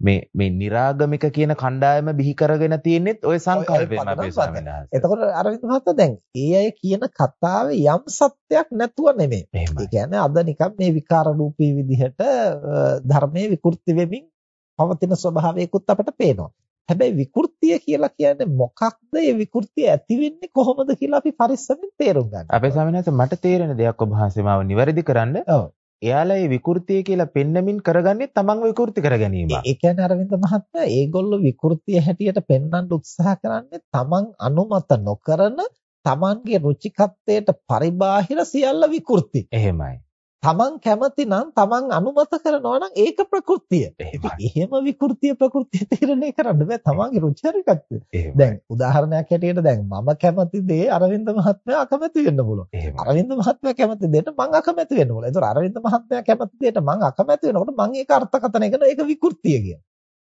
මේ මේ निराගමික කියන කණ්ඩායම බිහි කරගෙන තියෙනෙත් ওই සංකල්පෙම අපේ ස්වාමීන් වහන්සේ. එතකොට අර විදිහට දැන් ඒ අය කියන කතාවේ යම් සත්‍යයක් නැතුව නෙමෙයි. ඒ කියන්නේ අද නිකම් මේ විකාර රූපී විදිහට ධර්මයේ විකෘති වෙමින් පවතින ස්වභාවයකුත් අපට පේනවා. හැබැයි විකෘතිය කියලා කියන්නේ මොකක්ද? ඒ විකෘතිය ඇති වෙන්නේ කොහොමද කියලා අපි පරිස්සමින් තේරුම් ගන්න. අපේ ස්වාමීන් වහන්සේ මට තේරෙන දෙයක් ඔබ වහන්සේ මාව නිවැරදි කරන්න. ඔව්. එයාලා මේ විකෘතිය කියලා පෙන්නමින් කරගන්නේ තමන්ව විකෘති කර ගැනීම. ඒ කියන්නේ අරවින්ද මහත්තයා ඒගොල්ලෝ විකෘතිය හැටියට පෙන්වන්න උත්සාහ කරන්නේ තමන් අනුමත නොකරන තමන්ගේ රුචිකත්වයට පරිබාහිර සියල්ල විකෘති. එහෙමයි. තමන් කැමති නම් තමන් අනුමත කරනවා නම් ඒක ප්‍රകൃතිය. එහෙම විකෘතිය ප්‍රകൃතිය තීරණය කරන්න බෑ තමන්ගේ රුචිකාරිකත්වය. දැන් උදාහරණයක් හැටියට දැන් මම කැමති දේ අරවින්ද මහත්මයා අකමැති වෙන්න පුළුවන්. අරවින්ද මහත්මයා කැමති දෙයට මං අකමැති වෙන්න පුළුවන්. ඒතර අරවින්ද මහත්මයා කැමති දෙයට මං අකමැති වෙනකොට මං ඒක අර්ථකථනය කරන ඒක විකෘතිය කියන.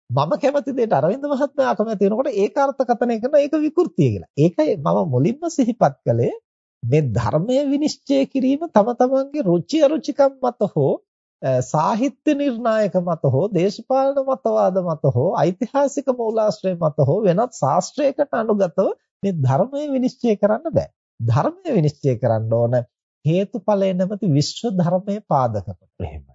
මම කැමති දෙයට අරවින්ද මහත්මයා අකමැති වෙනකොට ඒක අර්ථකථනය කරන ඒක විකෘතිය කියලා. ඒකයි මම මුලින්ම සිහිපත් කළේ මේ ධර්මය විනිශ්චය කිරීම තම තමන්ගේ රුචි අරුචිකම් මත හෝ සාහිත්‍ය නිර්ණායක මත හෝ දේශපාලන මතවාද මත හෝ ඓතිහාසික මූලාශ්‍රය මත හෝ වෙනත් ශාස්ත්‍රයකට අනුගතව මේ ධර්මය විනිශ්චය කරන්න බෑ. ධර්මය විනිශ්චය කරන්න ඕන හේතුඵලය නැමැති විශ්ව ධර්මයේ පාදක කොට. එහෙමයි.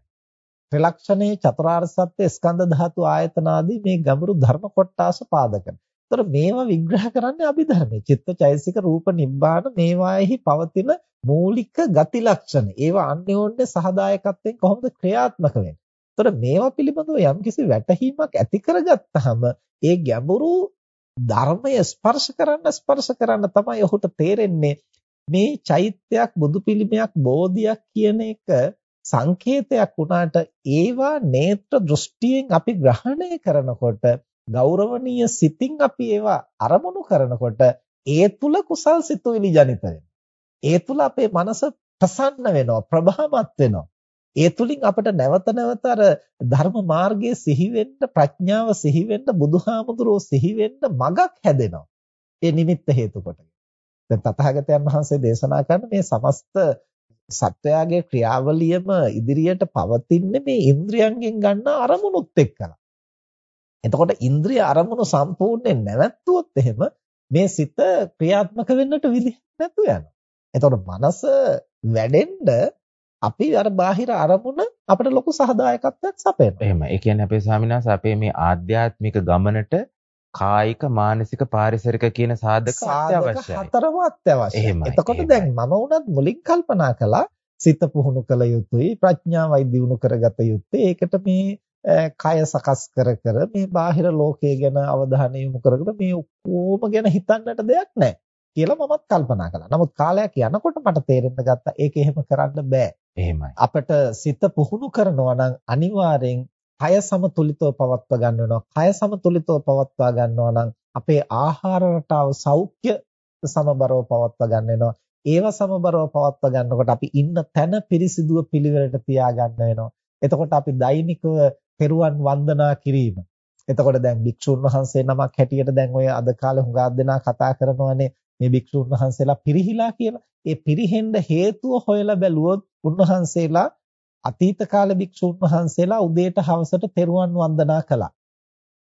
ත්‍රිලක්ෂණේ චතුරාර්ය සත්‍ය ස්කන්ධ ධාතු ආයතන ආදී මේ ගැඹුරු ධර්ම කොටාස පාදක. ඒතර මේවා විග්‍රහ කරන්නේ අභිධර්මයේ. චිත්තචෛසික රූප නිබ්බාන මේවාෙහි පවතින මූලික ගති ලක්ෂණ. ඒවා අන්‍යෝන්‍ය සහදායකත්වයෙන් කොහොමද ක්‍රියාත්මක වෙන්නේ? ඒතර මේවා පිළිබඳව යම්කිසි වැටහීමක් ඇති කරගත්තාම ඒ ගැඹුරු ධර්මය ස්පර්ශ කරන්න ස්පර්ශ කරන්න තමයි ඔහුට තේරෙන්නේ මේ චෛත්‍යයක් බුදු පිළිමයක් බෝධියක් කියන එක සංකේතයක් වුණාට ඒවා නේත්‍ර දෘෂ්ටියෙන් අපි ග්‍රහණය කරනකොට ගෞරවනීය සිතින් අපි ඒවා අරමුණු කරනකොට ඒ තුල කුසල් සිතුවිලි ජනිත ඒ තුල අපේ මනස ප්‍රසන්න වෙනවා ප්‍රභාමත් වෙනවා. ඒ තුලින් අපිට නැවත නැවත අර ධර්ම මාර්ගයේ සිහි වෙන්න ප්‍රඥාව සිහි වෙන්න බුදුහාමුදුරුවෝ සිහි වෙන්න මගක් හැදෙනවා. ඒ නිමිත්ත හේතු කොටගෙන. දැන් තථාගතයන් වහන්සේ දේශනා කරන මේ සමස්ත සත්වයාගේ ක්‍රියාවලියම ඉදිරියට පවතින්නේ මේ ඉන්ද්‍රියන්ගෙන් ගන්න අරමුණුත් එක්කලා. එතකොට ඉන්ද්‍රිය අරමුණු සම්පූර්ණයෙන් නැවැත්තුවොත් එහෙම මේ සිත ක්‍රියාත්මක වෙන්නට විදිහක් නැතු යනවා. එතකොට මනස වැඩෙන්න අපි අර බාහිර අරමුණ අපිට ලොකු සහදායකත්වයක් සපයනවා. එහෙම. ඒ කියන්නේ අපේ ස්වාමීන් වහන්සේ අපේ මේ ආධ්‍යාත්මික ගමනට කායික මානසික පාරිසරික කියන සාධක අත්‍යවශ්‍යයි. හතරම අත්‍යවශ්‍යයි. එතකොට දැන් මම උනත් මුලින් කල්පනා කළා සිත පුහුණු කළ යුතුයි ප්‍රඥාවයි දියුණු කරගත යුත්තේ. ඒකට මේ කය සකස් කර කර මේ බාහිර ලෝකයේ ගැන අවධානය යොමු කරගෙන මේ ඔක්කොම ගැන හිතන්නට දෙයක් නැහැ කියලා මමත් කල්පනා කළා. නමුත් කාලයක් යනකොට මට තේරෙන්න ගත්තා ඒක එහෙම කරන්න බෑ. එහෙමයි. අපිට සිත පුහුණු කරනවා නම් අනිවාර්යෙන් කය සමතුලිතව පවත්වා ගන්න වෙනවා. කය සමතුලිතව පවත්වා ගන්නවා නම් අපේ ආහාර රටාව සෞඛ්‍ය සමබරව පවත්වා ගන්න වෙනවා. ඒව සමබරව පවත්වා ගන්නකොට අපි ඉන්න තැන පිරිසිදුව පිළිවෙලට තියාගන්න වෙනවා. එතකොට අපි දෛනිකව පෙරුවන් වන්දනා කිරීම. එතකොට දැන් භික්ෂුන් වහන්සේ නමක් හැටියට දැන් ඔය අද කාලේ හුඟක් දෙනා කතා කරනවානේ මේ භික්ෂුන් වහන්සේලා පිරිහිලා කියලා. ඒ පිරිහෙන්න හේතුව හොයලා බැලුවොත් උන්වහන්සේලා අතීත කාල භික්ෂුන් වහන්සේලා උදේට හවසට තෙරුවන් වන්දනා කළා.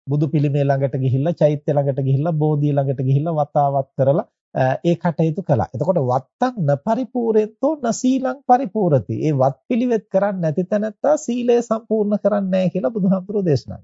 බුදු පිළිමේ ළඟට ගිහිල්ලා චෛත්‍ය ළඟට ගිහිල්ලා බෝධිය ළඟට ගිහිල්ලා වතාවත් කරලා ඒ කටයුතු කළා. එතකොට වත්තං නපරිපූර්ෙත්තෝ නසීලං පරිපූර්ති. ඒ වත් පිළිවෙත් කරන්නේ නැති තැනත්තා සීලය සම්පූර්ණ කරන්නේ නැහැ කියලා බුදුහාමුදුරෝ දේශනා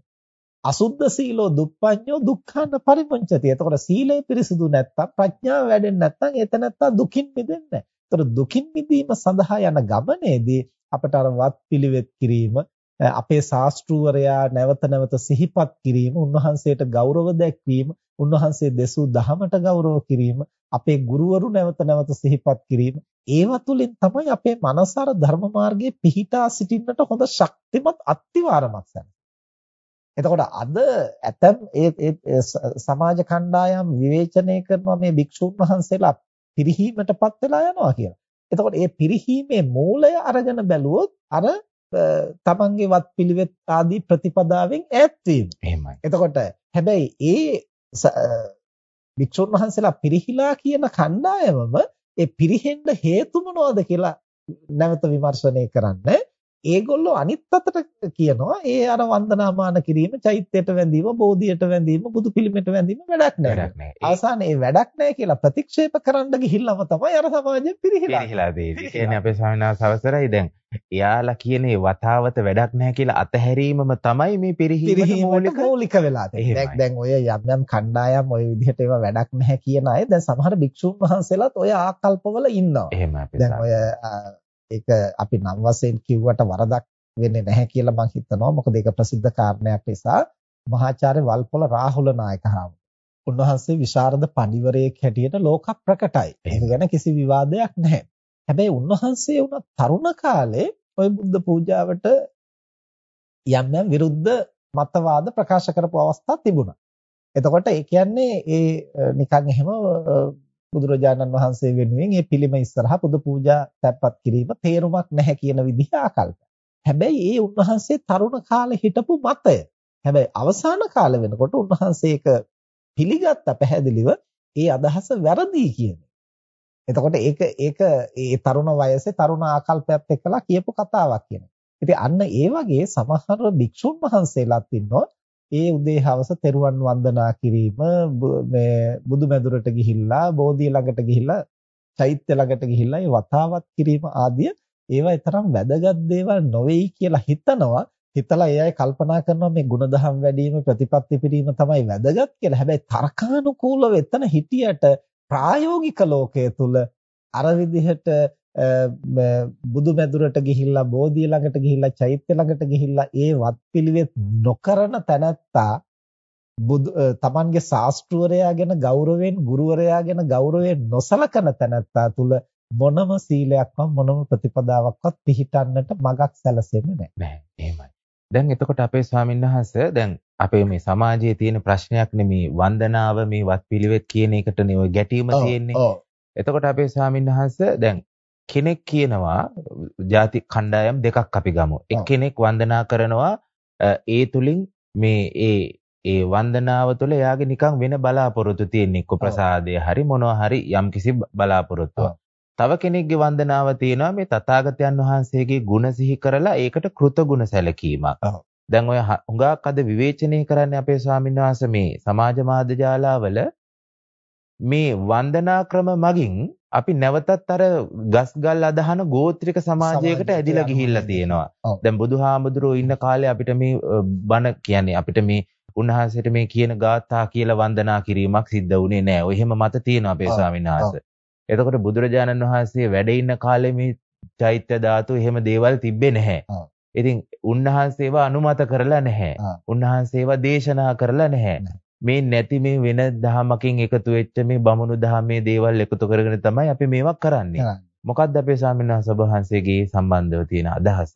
අසුද්ධ සීලෝ දුප්පඤ්ඤෝ දුක්ඛන්න පරිපංචති. එතකොට සීලය පිරිසිදු නැත්තම් ප්‍රඥාව වැඩෙන්නේ නැත්තම් එතනත්තා දුකින් මිදෙන්නේ නැහැ. එතකොට දුකින් මිදීම සඳහා යන ගමනේදී අපට අර වත් පිළිවෙත් කිරීම අපේ ශාස්ත්‍රූවරයා නැවත නැවත සිහිපත් කිරීම උන්වහන්සේට ගෞරව දැක්වීම උන්වහන්සේ දෙසූ දහමට ගෞරව කිරීම අපේ ගුරුවරු නැවත නැවත සිහිපත් කිරීම ඒව තුළින් තමයි අපේ මනස අර ධර්ම මාර්ගයේ පිහිටා සිටින්නට හොඳ ශක්තිමත් අත්විවරමක් සැන එතකොට අද ඇතම් ඒ සමාජ කණ්ඩායම් විවේචනය කරනවා මේ භික්ෂුන් වහන්සේලා පිරිහීමටපත් වෙලා යනවා කියලා. එතකොට මේ පිරිහීමේ මූලය අරගෙන බැලුවොත් අර තමන්ගේ වත් පිළිවෙත් ආදී ප්‍රතිපදාවෙන් ඈත් වීම. එහෙමයි. එතකොට හැබැයි ඒ භික්ෂුන් වහන්සේලා පිරිහිලා කියන කණ්ඩායමම ඒ පිරිහෙන්න හේතු මොනවද කියලා නැවත විමර්ශනය කරන්නේ ඒගොල්ලෝ අනිත් අතට කියනවා ඒ අර වන්දනාමාන කිරීම චෛත්‍යයට වැඳීම බෝධියට වැඳීම බුදු පිළිමයට වැඳීම වැඩක් නැහැ. අවසානයේ ඒ වැඩක් නැහැ කියලා ප්‍රතික්ෂේප කරන්න ගිහිල්ලාම තමයි අර සමාජයෙන් පිරිහිලා. පිරිහිලා දෙන්නේ. කියන්නේ අපේ ස්වාමීන් වහන්සේ අවසරයි දැන් එයාලා කියන්නේ වතාවත වැඩක් නැහැ කියලා අතහැරීමම තමයි මේ පිරිහීමට මූලික මූලික වෙලා තියෙන්නේ. දැන් ඔය යම් යම් කණ්ඩායම් ඔය විදිහට ඒවා වැඩක් නැහැ කියන අය දැන් සමහර භික්ෂුන් වහන්සේලාත් ඔය ආකල්පවල ඉන්නවා. එහෙම අපේ දැන් ඔය ඒක අපි නම් වශයෙන් කිව්වට වරදක් වෙන්නේ නැහැ කියලා මම හිතනවා. මොකද ඒක ප්‍රසිද්ධ කාරණයක් නිසා මහාචාර්ය වල්පොල රාහුල නායක හාමුදුරුවෝ. උන්වහන්සේ විශාරද පඬිවරයෙක් හැටියට ලෝක ප්‍රකටයි. ඒක ගැන කිසි විවාදයක් නැහැ. හැබැයි උන්වහන්සේ වුණ තරුණ කාලේ ওই බුද්ධ පූජාවට යම් යම් විරුද්ධ මතවාද ප්‍රකාශ කරපු අවස්ථා තිබුණා. එතකොට ඒ කියන්නේ ඒ නිකන් එහෙම බුදුරජාණන් වහන්සේ වෙනුවෙන් මේ පිළිම ඉස්සරහා පුද පූජා තැපපත් කිරීම තේරුමක් නැහැ කියන විදිහ ආකල්ප. හැබැයි ඒ උන්වහන්සේ තරුණ කාලේ හිටපු මතය. හැබැයි අවසාන කාලෙ වෙනකොට උන්වහන්සේ ඒක පිළිගත්ත පැහැදිලිව ඒ අදහස වැරදි කියන්නේ. එතකොට ඒක ඒක ඒ තරුණ වයසේ තරුණ ආකල්පයත් එක්කලා කියපු කතාවක් කියනවා. ඉතින් අන්න ඒ වගේ සමහර භික්ෂුන් වහන්සේලාත් ඉන්නවා ඒ උදේ හවස තෙරුවන් වන්දනා කිරීම මේ බුදු මැදුරට ගිහිල්ලා බෝධිය ළඟට ගිහිල්ලා චෛත්‍ය ළඟට ගිහිල්ලා ඒ වතාවත් කිරීම ආදිය ඒවා තරම් වැදගත් දේවල් නොවේයි කියලා හිතනවා හිතලා ඒ අය කල්පනා කරනවා මේ ಗುಣධම් වැඩි වීම ප්‍රතිපත්ති පිරීම තමයි වැදගත් කියලා. හැබැයි තර්කානුකූලව එතන හිටියට ප්‍රායෝගික ලෝකයේ තුල අර විදිහට බුදු මැදුරට ගිහිල්ලා බෝධිය ළඟට ගිහිල්ලා චෛත්‍ය ළඟට ගිහිල්ලා ඒ වත් පිළිවෙත් නොකරන තැනැත්තා බුදු තමන්ගේ ශාස්ත්‍රවරයා ගැන ගෞරවයෙන් ගුරුවරයා ගැන ගෞරවයෙන් නොසලකන තැනැත්තා තුල මොනම සීලයක්වත් මොනම ප්‍රතිපදාවක්වත් පිළිටන්නට මගක් සැලසෙන්නේ නැහැ. එහෙමයි. දැන් එතකොට අපේ ස්වාමීන් වහන්සේ දැන් අපේ මේ සමාජයේ තියෙන ප්‍රශ්නයක් නෙමේ වන්දනාව මේ වත් පිළිවෙත් කියන එකට නේ ගැටීම තියෙන්නේ. එතකොට අපේ ස්වාමීන් වහන්සේ දැන් කෙනෙක් කියනවා ಜಾති කණ්ඩායම් දෙකක් අපි ගමු. එක්කෙනෙක් වන්දනා කරනවා ඒ තුලින් මේ ඒ ඒ වන්දනාව තුළ එයාගේ නිකන් වෙන බලාපොරොත්තු තියෙන එක්ක ප්‍රසාදය හරි මොනවා හරි යම්කිසි බලාපොරොත්තුවක්. තව කෙනෙක්ගේ වන්දනාව තියෙනවා මේ තථාගතයන් වහන්සේගේ ගුණ සිහි කරලා ඒකට කෘතගුණ සැලකීමක්. දැන් ඔය හුඟක් අද විවේචනය කරන්නේ අපේ ස්වාමීන් වහන්සේ මේ සමාජ මාධ්‍ය ජාලාවල මේ වන්දනා ක්‍රම මගින් අපි නැවතත් අර ගස්ගල් අදහන ගෝත්‍රික සමාජයකට ඇදිලා ගිහිල්ලා තියෙනවා. දැන් බුදුහාමුදුරුවෝ ඉන්න කාලේ අපිට මේ බණ කියන්නේ අපිට මේ උන්වහන්සේට මේ කියන ගාථා කියලා වන්දනා කිරීමක් සිද්ධ වුණේ නැහැ. ඔය එහෙම මත තියෙනවා අපේ ස්වාමීන් වහන්සේ. එතකොට බුදුරජාණන් වහන්සේ වැඩ ඉන්න කාලේ මේ චෛත්‍ය ධාතු එහෙම දේවල් තිබ්බේ නැහැ. ඉතින් උන්වහන්සේව අනුමත කරලා නැහැ. උන්වහන්සේව දේශනා කරලා නැහැ. මේ නැති මේ වෙන දහමකින් එකතු වෙච්ච මේ බමුණු දහමේ දේවල් එකතු කරගෙන තමයි අපි මේවා කරන්නේ. මොකක්ද අපේ ස්වාමීන් වහන්සේගේ සම්බන්ධව තියෙන අදහස?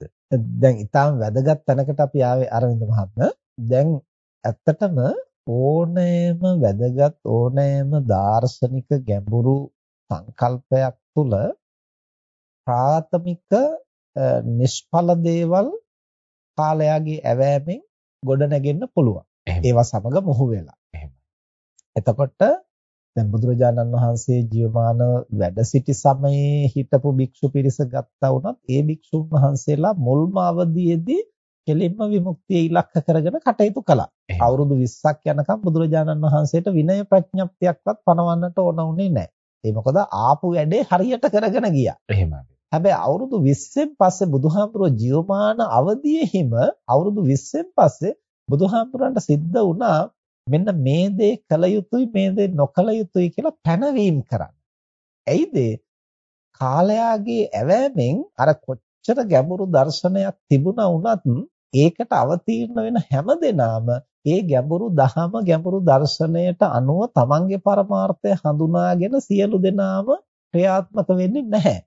දැන් ඊටාම් වැදගත් තැනකට අපි ආවේ අරවින්ද මහත්මයා. දැන් ඇත්තටම ඕනෑම වැදගත් ඕනෑම දාර්ශනික ගැඹුරු සංකල්පයක් තුළ ප්‍රාථමික නිෂ්ඵල දේවල් කාලයාගේ ඇවෑමෙන් ගොඩ නැගෙන්න පුළුවන්. ඒවා සමග මොහු වෙලා. එතකොට දැන් බුදුරජාණන් වහන්සේ ජීවමාන වැඩ සිටි සමයේ හිටපු භික්ෂු පිරිස ගත්තා වුණත් ඒ භික්ෂුන් වහන්සේලා මුල්ම අවදියේදී කෙලින්ම විමුක්තිය ඉලක්ක කරගෙන කටයුතු කළා. අවුරුදු 20ක් යනකම් බුදුරජාණන් වහන්සේට විනය ප්‍රඥප්තියක්වත් පනවන්නට ඕන උනේ නැහැ. ඒ මොකද ආපු වැඩේ හරියට කරගෙන ගියා. එහෙමයි. හැබැයි අවුරුදු 20න් පස්සේ බුදුහාමුදුරුවෝ ජීවමාන අවදියේහිම අවුරුදු 20න් පස්සේ බුදුහාමුදුරන්ට සිද්ධ වුණා මෙන්න මේ දේ කළ යුතුයි මේ දේ නොකළ යුතුයි කියලා පැනවීම කරන්න. ඇයිද? කාලයාගේ ඇවෑමෙන් අර කොච්චර ගැඹුරු දර්ශනයක් තිබුණා වුණත් ඒකට අවතීර්ණ වෙන හැම දෙනාම ඒ ගැඹුරු දහම ගැඹුරු දර්ශනයට අනුව තමන්ගේ පරමාර්ථය හඳුනාගෙන සියලු දෙනාම ක්‍රියාත්මක වෙන්නේ නැහැ.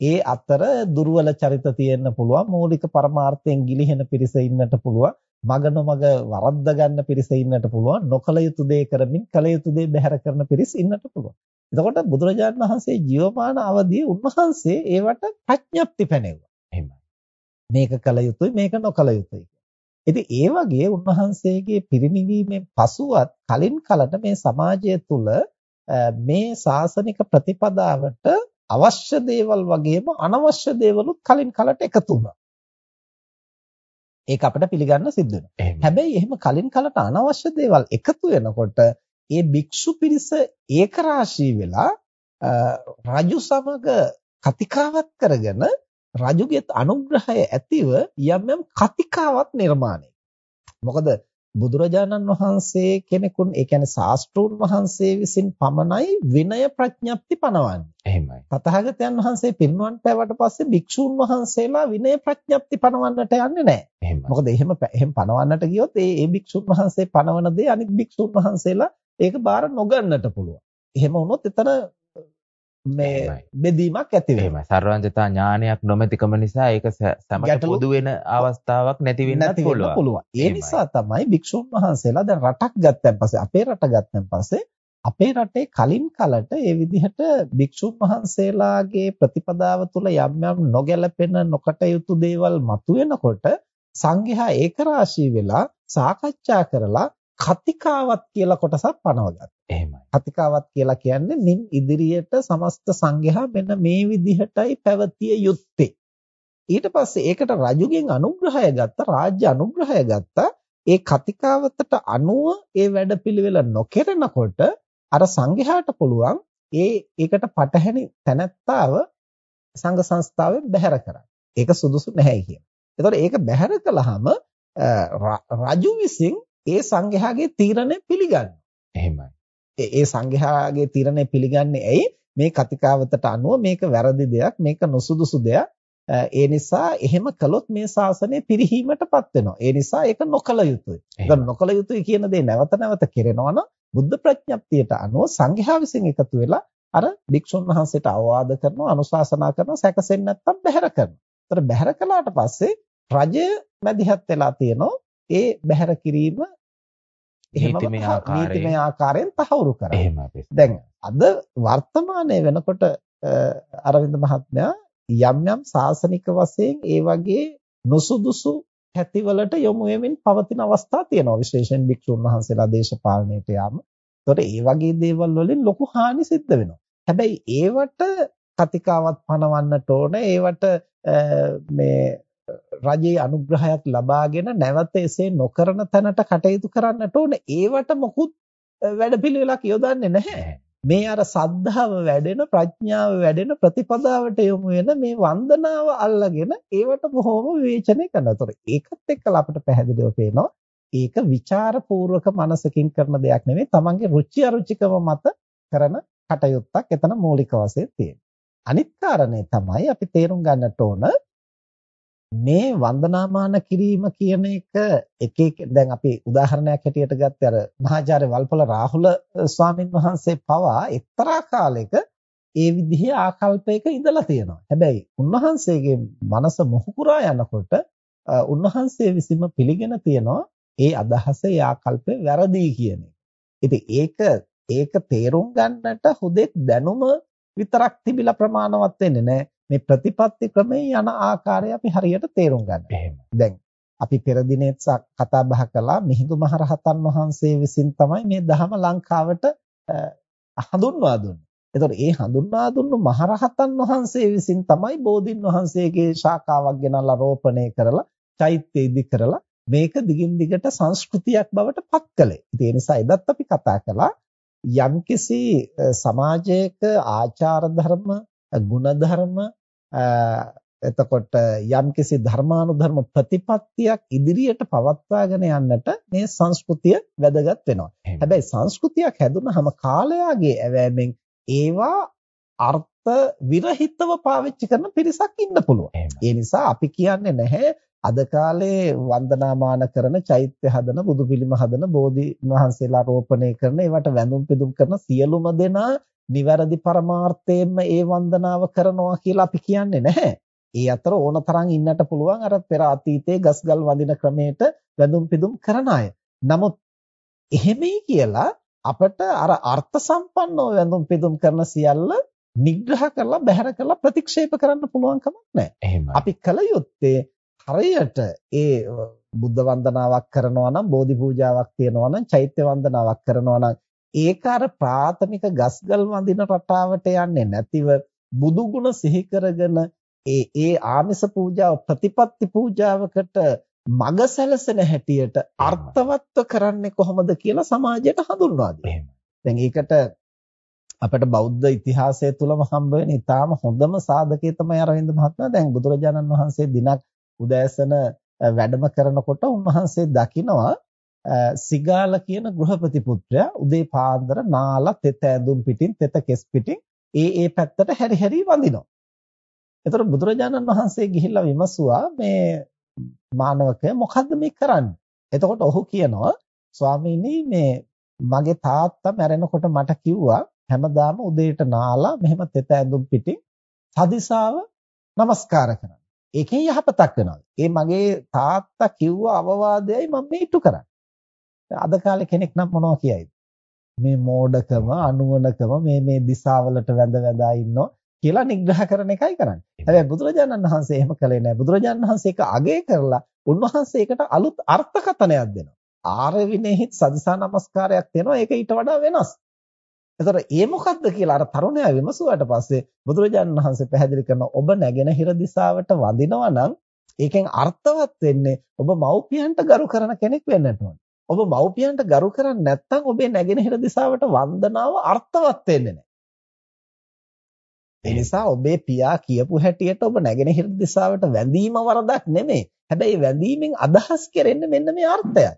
ඒ අතර දුර්වල චරිත තියෙන්න පුළුවන් මූලික පරමාර්ථයෙන් ගිලිහෙන පිරිස ඉන්නට පුළුවන් මග නොමග වරද්ද ගන්න පිරිස ඉන්නට පුළුවන්. නොකල යුතු දේ කරමින් කල යුතු දේ බැහැර කරන පිරිස ඉන්නට පුළුවන්. එතකොට බුදුරජාණන් වහන්සේ ජීවමාන අවදී උන්වහන්සේ ඒවට ප්‍රඥප්ති පැනෙවුවා. එහෙමයි. මේක කල යුතුයි මේක නොකල යුතුයි. ඉතින් ඒ වගේ උන්වහන්සේගේ පිරිනිවීමෙන් පසුවත් කලින් කලට මේ සමාජය තුළ මේ සාසනික ප්‍රතිපදාවට අවශ්‍ය දේවල් වගේම අනවශ්‍ය දේවලුත් කලින් කලට එකතු වුණා. ඒක අපිට පිළිගන්න සිද්ධ. හැබැයි එහෙම කලින් කලට අනවශ්‍ය දේවල් එකතු වෙනකොට ඒ භික්ෂු පිරිස ඒකරාශී වෙලා රජු සමග කතිකාවත් කරගෙන රජුගේ අනුග්‍රහය ඇතිව යම් යම් කතිකාවත් නිර්මාණය. මොකද බුදුරජාණන් වහන්සේ කෙනෙකුන් ඒ කියන්නේ ශාස්ත්‍රූන් වහන්සේ විසින් පමණයි විනය ප්‍රඥප්ති පනවන්නේ. එහෙමයි. තථාගතයන් වහන්සේ පිරිනුවන් පෑවට පස්සේ භික්ෂූන් වහන්සේලා විනය ප්‍රඥප්ති පනවන්නට යන්නේ නැහැ. මොකද එහෙම එහෙම පනවන්නට ගියොත් ඒ ඒ භික්ෂුන් වහන්සේ පනවන දේ අනිත් භික්ෂුන් වහන්සේලා ඒක බාර නොගන්නට පුළුවන්. එහෙම වුණොත් එතන මේ බෙදීමක් ඇති වෙනවා. සර්වඥතා ඥානයක් නොමැතිකම නිසා ඒක සමට පොදු වෙන අවස්ථාවක් නැති වෙන්නත් පුළුවන්. ඒ නිසා තමයි භික්ෂුන් වහන්සේලා දැන් රටක් ගත්තන් පස්සේ අපේ රට ගත්තන් පස්සේ අපේ රටේ කලින් කලට ඒ විදිහට භික්ෂුන් වහන්සේලාගේ ප්‍රතිපදාව තුළ යම් යම් නොගැලපෙන නොකටයුතු දේවල් මතුවෙනකොට සංඝයා ඒකරාශී වෙලා සාකච්ඡා කරලා කතිකාවත් කියලා කොටසක් පනවගත්තා. එහෙමයි. කතිකාවත් කියලා කියන්නේ මින් ඉදිරියට සමස්ත සංඝයා මෙන්න මේ විදිහටයි පැවතිය යුත්තේ. ඊට පස්සේ ඒකට රජුගෙන් අනුග්‍රහය ගත්තා, රාජ්‍ය අනුග්‍රහය ගත්තා. ඒ කතිකාවතට අනුව ඒ වැඩපිළිවෙල නොකරනකොට අර සංඝයාට පුළුවන් ඒ ඒකට පටහැනි තැනැත්තාව සංඝ සංස්ථාවෙන් බැහැර කරන්න. ඒක සුදුසු නැහැ කියන. ඒතකොට ඒක බැහැර කළාම රජු විසින් ඒ සංඝයාගේ තීරණය පිළිගන්නවා. එහෙමයි. ඒ සංඝයාගේ තීරණය පිළිගන්නේ ඇයි? මේ කතිකාවතට අනුව මේක වැරදි දෙයක්, මේක නොසුදුසු දෙයක්. ඒ නිසා එහෙම කළොත් මේ ශාසනය පිරිහීමටපත් වෙනවා. ඒ නිසා ඒක නොකල යුතුයි. ඒක නොකල යුතුයි කියන දේ නැවත නැවත කෙරෙනවා නම් බුද්ධ ප්‍රඥප්තියට අනුව සංඝයා විසින් එකතු වෙලා අර භික්ෂුන් වහන්සේට අවවාද කරනවා, අනුශාසනා කරනවා, සැකසෙන්නේ නැත්නම් බැහැර කරනවා. ඒතර බැහැර කළාට පස්සේ රජය මැදිහත් වෙලා තියෙනවා ඒ බැහැර කිරීම ආකාරයෙන් නීතිමය ආකාරයෙන් තහවුරු කරා. එහෙමයි. දැන් අද වර්තමානයේ වෙනකොට අරවින්ද මහත්මයා යම් යම් සාසනික වශයෙන් ඒ වගේ නොසුදුසු පැතිවලට යොමු වෙමින් පවතින අවස්ථා තියෙනවා විශේෂයෙන් භික්ෂුන් වහන්සේලා දේශපාලනයට යාම. ඒතකොට ඒ වගේ දේවල් වලින් ලොකු හානි සිද්ධ වෙනවා. හැබැයි ඒවට කතිකාවත් පනවන්නට ඕන ඒවට මේ රජයේ අනුග්‍රහයක් ලබාගෙන නැවත එසේ නොකරන තැනට කටයුතු කරන්නට ඕනේ. ඒවට මොකුත් වැඩපිළිවෙලක් යොදන්නේ නැහැ. මේ අර සද්ධාව වැඩෙන ප්‍රඥාව වැඩෙන ප්‍රතිපදාවට යොමු වෙන මේ වන්දනාව අල්ලගෙන ඒවට බොහොම විවේචනය කරනවා. ඒකත් එක්කලා අපිට පැහැදිලිව පේනවා ඒක ਵਿਚාරපූර්වක මනසකින් කරන දෙයක් නෙමෙයි තමන්ගේ රුචි අරුචිකම මත කරන කටයුත්තක් එතන මූලික වශයෙන් තියෙනවා. අනිත් කාරණේ තමයි අපි තේරුම් ගන්නට ඕන මේ වන්දනාමාන කිරීම කියන එක එක එක දැන් අපි උදාහරණයක් හැටියට ගත්තේ අර මහාචාර්ය වල්පල රාහුල ස්වාමින් වහන්සේ පවා එක්තරා කාලයක ඒ විදිහේ ආකල්පයක ඉඳලා තියෙනවා. හැබැයි උන්වහන්සේගේ මනස මොහුකුරා යනකොට උන්වහන්සේ විසින්ම පිළිගෙන තියෙනවා ඒ අදහස ඒ ආකල්පය වැරදි කියන එක. ඉතින් ඒක ඒක තේරුම් ගන්නට හුදෙක් දැනුම විතරක් තිබිලා ප්‍රමාණවත් වෙන්නේ නැහැ. මේ ප්‍රතිපත්ති ක්‍රමයේ යන ආකාරය අපි හරියට තේරුම් ගන්න. එහෙම. දැන් අපි පෙර දිනෙත් කතා බහ කළා මිහිඳු මහරහතන් වහන්සේ විසින් තමයි මේ ධහම ලංකාවට හඳුන්වා දුන්නේ. එතකොට ඒ හඳුන්වා දුන්නු මහරහතන් වහන්සේ විසින් තමයි බෝධින් වහන්සේගේ ශාඛාවක් ගෙනල්ලා රෝපණය කරලා චෛත්‍ය ඉදි කරලා මේක දිගින් දිගට සංස්කෘතියක් බවට පත් කළේ. ඒ නිසා එදත් අපි කතා කළා යම්කිසි සමාජයක ආචාර ධර්ම, ගුණ ධර්ම එතකොට යම්කිසි ධර්මානුධර්ම ප්‍රතිපත්තියක් ඉදිරියට පවත්වාගෙන යන්නට මේ සංස්කෘතිය වැදගත් වෙනවා. හැබැයි සංස්කෘතියක් හැදුනහම කාලයාගේ ඇවෑමෙන් ඒවා අර්ථ විරහිතව පාවිච්චි කරන පිරිසක් ඉන්න පුළුවන්. ඒ නිසා අපි කියන්නේ නැහැ අද කාලේ වන්දනාමාන කරන චෛත්‍ය හදන බුදු පිළිම හදන බෝධි වහන්සේලා රෝපණය කරන ඒවට වැඳුම් පිදුම් කරන සියලුම දෙනා නිවැරදි පරමාර්ථයෙන්ම ඒ වන්දනාව කරනවා කියලා අපි කියන්නේ නැහැ. ඒ අතර ඕන තරම් ඉන්නට පුළුවන් අර පෙර අතීතයේ ගස්ගල් වඳින ක්‍රමයට වැඳුම් පිදුම් කරන අය. නමුත් එහෙමයි කියලා අපිට අර අර්ථ සම්පන්නව වැඳුම් පිදුම් කරන සියල්ල නිග්‍රහ කරලා බැහැර කරලා ප්‍රතික්ෂේප කරන්න පුළුවන් කමක් නැහැ. අපි කල යුත්තේ හරියට ඒ බුද්ධ වන්දනාවක් කරනවා නම් බෝධි පූජාවක් තියනවා නම් චෛත්‍ය වන්දනාවක් කරනවා නම් ඒක අර ප්‍රාථමික ගස්ගල් වඳින රටාවට යන්නේ නැතිව බුදු ගුණ සිහි කරගෙන ඒ ඒ ආමිස පූජාව ප්‍රතිපත්ති පූජාවකට මග සැලසෙන හැටියට අර්ථවත්ව කරන්නේ කොහොමද කියලා සමාජයට හඳුන්වා දෙනවා. දැන් ඒකට අපිට බෞද්ධ ඉතිහාසය තුලම හම්බ වෙන ඉතාම හොඳම සාධකයේ තමයි අරවින්ද මහත්මයා දැන් බුදුරජාණන් වහන්සේ දිනක් උදෑසන වැඩම කරනකොට උන්වහන්සේ දකිනවා සිගාල කියන ගෘහපති පුත්‍රයා උදේ පාන්දර නාලා තෙත ඇඳුම් පිටින් තෙත කෙස් පිටින් ඒ ඒ පැත්තට හැරි හැරි වඳිනවා. එතකොට බුදුරජාණන් වහන්සේ ගිහිල්ලා විමසුවා මේ මානවකය මොකද්ද මේ කරන්නේ? එතකොට ඔහු කියනවා ස්වාමීනි මේ මගේ තාත්තා මැරෙනකොට මට කිව්වා හැමදාම උදේට නාලා මෙහෙම තෙත ඇඳුම් පිටින් සදිසාව নমස්කාර කරන්න. ඒකෙන් යහපතක් වෙනවා. ඒ මගේ තාත්තා කිව්ව අවවාදයයි මම මේ ඉටු කරන්නේ. අද කාලේ කෙනෙක් නම් මොනවා කියයිද? මේ මෝඩකම, අනුවණකම මේ මේ දිශාවලට වැඳ වැඳා ඉන්නෝ කියලා නිග්‍රහ කරන එකයි කරන්නේ. හැබැයි බුදුරජාණන් වහන්සේ එහෙම කළේ නැහැ. බුදුරජාණන් වහන්සේ ඒක අගය කරලා උන්වහන්සේ ඒකට අලුත් අර්ථකථනයක් දෙනවා. ආර්ය විනයෙහි සදිසා නමස්කාරයක් තියෙනවා. ඒක ඊට වඩා වෙනස්. එතකොට ඒ මොකද්ද කියලා අර තරුණයා විමසුවාට පස්සේ බුදුරජාණන් වහන්සේ පැහැදිලි කරනවා ඔබ නැගෙනහිර දිශාවට වඳිනවා නම් ඒකෙන් අර්ථවත් වෙන්නේ ඔබ මව්පියන්ට ගරු කරන කෙනෙක් වෙන්නට ඕන. ඔබ මව්පියන්ට ගරු කරන්නේ නැත්නම් ඔබේ නැගෙනහිර දිශාවට වන්දනාව අර්ථවත් වෙන්නේ නැහැ. ඒ නිසා ඔබේ පියා කියපු හැටියට ඔබ නැගෙනහිර දිශාවට වැඳීම වරදක් නෙමෙයි. හැබැයි වැඳීමෙන් අදහස් කරන්නේ මෙන්න මේ අර්ථයයි.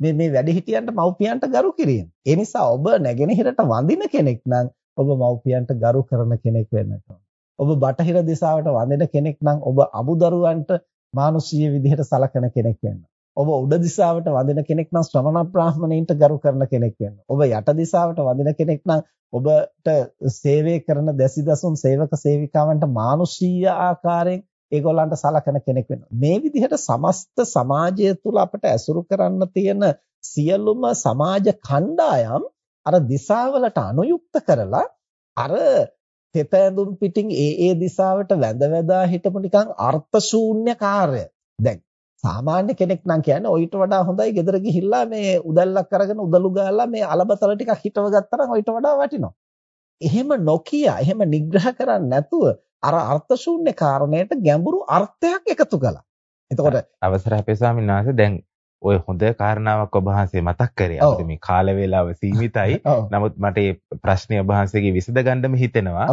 මේ මේ වැඩිහිටියන්ට මව්පියන්ට ගරු කිරීම. ඒ නිසා ඔබ නැගෙනහිරට වඳින කෙනෙක් නම් ඔබ මව්පියන්ට ගරු කරන කෙනෙක් වෙන්න ඔබ බටහිර දිශාවට වඳින කෙනෙක් නම් ඔබ අමුදරුවන්ට මානුෂීය විදිහට සලකන කෙනෙක් වෙන්න. ඔබ උඩ දිශාවට වඳින කෙනෙක් නම් ශ්‍රමණ බ්‍රාහමණයින්ට ගරු කරන කෙනෙක් වෙන්න. ඔබ යට දිශාවට වඳින කෙනෙක් නම් ඔබට සේවය කරන දැසිදසුන් සේවක සේවිකාවන්ට මානුෂීය ආකාරයෙන් ඒගොල්ලන්ට සලකන කෙනෙක් වෙනවා. මේ විදිහට සමස්ත සමාජය තුළ අපට ඇසුරු කරන්න තියෙන සියලුම සමාජ කණ්ඩායම් අර දිශාවලට අනුයුක්ත කරලා අර තෙත ඇඳුම් පිටින් ඒ ඒ දිශාවට වැඳ වැදා හිටපු නිකන් අර්ථ ශූන්‍ය කාර්ය. දැන් සාමාන්‍ය කෙනෙක් නම් කියන්නේ ඔయిత වඩා හොඳයි ගෙදර ගිහිල්ලා මේ උදැල්ලක් කරගෙන උදලු ගාලා මේ අලබතල ටිකක් හිටව ගත්තරම් ඔయిత වඩා වටිනවා. එහෙම නොකිය එහෙම නිග්‍රහ කරන්නේ නැතුව අර අර්ථ ශූන්‍ය කාරණයට ගැඹුරු අර්ථයක් එකතු කළා. එතකොට අවසර අපේ ස්වාමීන් වහන්සේ දැන් ඔය හොඳ කාරණාවක් ඔබ වහන්සේ මතක් කරේ. අපිට මේ කාල වේලාව සීමිතයි. නමුත් මට මේ ප්‍රශ්නේ ඔබ වහන්සේගේ විසඳ ගන්නම හිතෙනවා.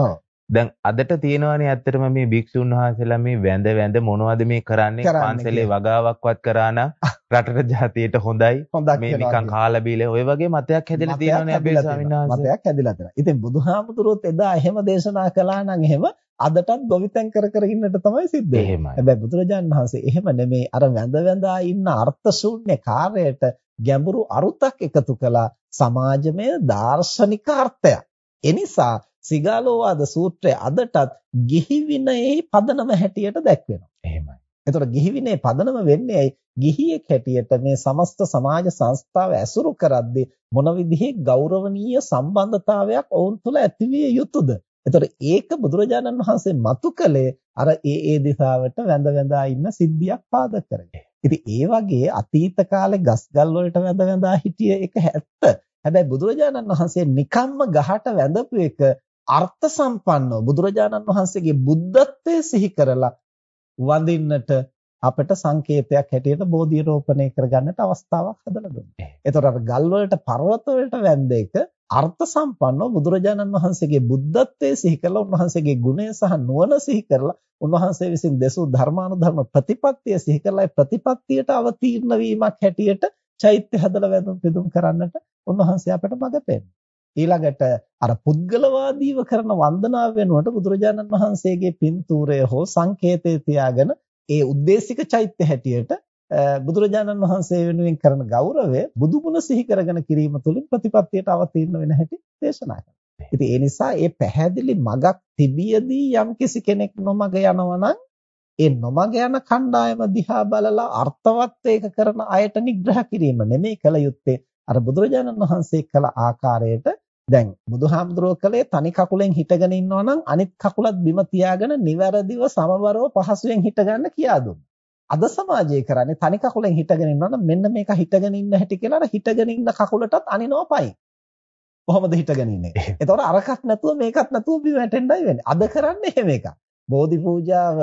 දැන් අදට තියෙනවානේ ඇත්තටම මේ භික්ෂුන් වහන්සේලා මේ වැඳ වැඳ මොනවද මේ කරන්නේ? පන්සලේ වගාවක්වත් කරා නම් රටට ජාතියට හොඳයි. මේ නිකන් කාලා බීලා ඔය වගේ මතයක් හැදලා තියෙනවානේ අපේ ස්වාමීන් වහන්සේ. මතයක් හැදලා තියෙනවා. ඉතින් බුදුහාමුදුරුවොත් එදා එහෙම දේශනා කළා නම් එහෙම අදටත් ගොවිතැන් කර කර ඉන්නට තමයි සිද්ධ වෙන්නේ. හැබැයි බුදුරජාණන් වහන්සේ එහෙම නෙමෙයි අර වැඳ වැඳා ඉන්න අර්ථ ශූන්‍ය කාර්යයට ගැඹුරු අරුතක් එකතු කළා. සමාජමය දාර්ශනික අර්ථයක්. එනිසා සිගාලෝවාද සූත්‍රය අදටත් ගිහි විනයේ පදනම හැටියට දැක්වෙනවා. එහෙමයි. එතකොට ගිහි විනයේ පදනම වෙන්නේ ගිහියෙක් හැටියට මේ සමස්ත සමාජ සංස්ථාව ඇසුරු කරද්දී මොන විදිහේ ගෞරවනීය සම්බන්ධතාවයක් ඔවුන් තුළ ඇතිවිය යුතුද? එතකොට ඒක බුදුරජාණන් වහන්සේ මතු කළේ අර ඒ ඒ දිශාවට වැඳ වැඳා ඉන්න සිද්ධියක් පාදක කරගෙන. ඉතින් ඒ වගේ අතීත කාලේ ගස්ගල් වලට වැඳ වැඳා හිටිය එක ඇත්ත. හැබැයි බුදුරජාණන් වහන්සේ නිකම්ම ගහට වැඳපු එක අර්ථ සම්පන්නව බුදුරජාණන් වහන්සේගේ බුද්ධත්වයේ සිහි කරලා වඳින්නට අපිට සංකේතයක් හැටියට බෝධිය රෝපණය කරගන්නට අවස්ථාවක් හදලා දුන්නා. ඒතර අර ගල් වලට පර්වත වලට වැඳ එක අර්ථ සම්පන්නව බුදුරජාණන් වහන්සේගේ බුද්ධත්වයේ සිහි කරලා උන්වහන්සේගේ ගුණය සහ නුවණ සිහි කරලා උන්වහන්සේ විසින් දෙසූ ධර්මානුධර්ම ප්‍රතිපත්තිය සිහි කරලා ඒ ප්‍රතිපත්තියට අවතීර්ණ වීමක් හැටියට චෛත්‍ය හදලා වැඳුම් පිදුම් කරන්නට උන්වහන්සේ අපට මඟ පෙන්වනවා. ඊළඟට අර පුද්ගලවාදීව කරන වන්දනාව වෙනුවට බුදුරජාණන් වහන්සේගේ පින්තූරය හෝ සංකේතය තියාගෙන ඒ උද්දේශික චෛත්‍ය හැටියට බුදුරජාණන් වහන්සේ වෙනුවෙන් කරන ගෞරවය බුදුගුණ සිහි කරගෙන කිරීම තුළින් ප්‍රතිපත්තියට අවතීර්ණ වෙන හැටි දේශනා කරනවා. ඉතින් ඒ නිසා මේ පැහැදිලි මගක් තිබියදී යම්කිසි කෙනෙක් නොමග යනවා ඒ නොමග යන කණ්ඩායම දිහා බලලා අර්ථවත් ඒක කරන අයට නිග්‍රහ කිරීම නෙමෙයි කළ යුත්තේ. අර බුදුරජාණන් වහන්සේ කළ ආකාරයට දැන් බුදුහාමුදුරුවෝ කලේ තනි කකුලෙන් හිටගෙන ඉන්නවා නම් අනිත් කකුලත් බිම තියාගෙන නිවැරදිව සමබරව පහසුවෙන් හිටගන්න කියා දුන්නා. අද සමාජයේ කරන්නේ තනි කකුලෙන් හිටගෙන ඉන්නවනම් මෙන්න මේක හිටගෙන ඉන්න හැටි කියලා අර හිටගෙන ඉන්න කකුලටත් අනිනවා පයින්. කොහොමද හිටගෙන ඉන්නේ? එතකොට අරකට නැතුව මේකත් නැතුව බිම වැටෙන්නයි වෙන්නේ. අද කරන්නේ එහෙම එකක්. බෝධි පූජාව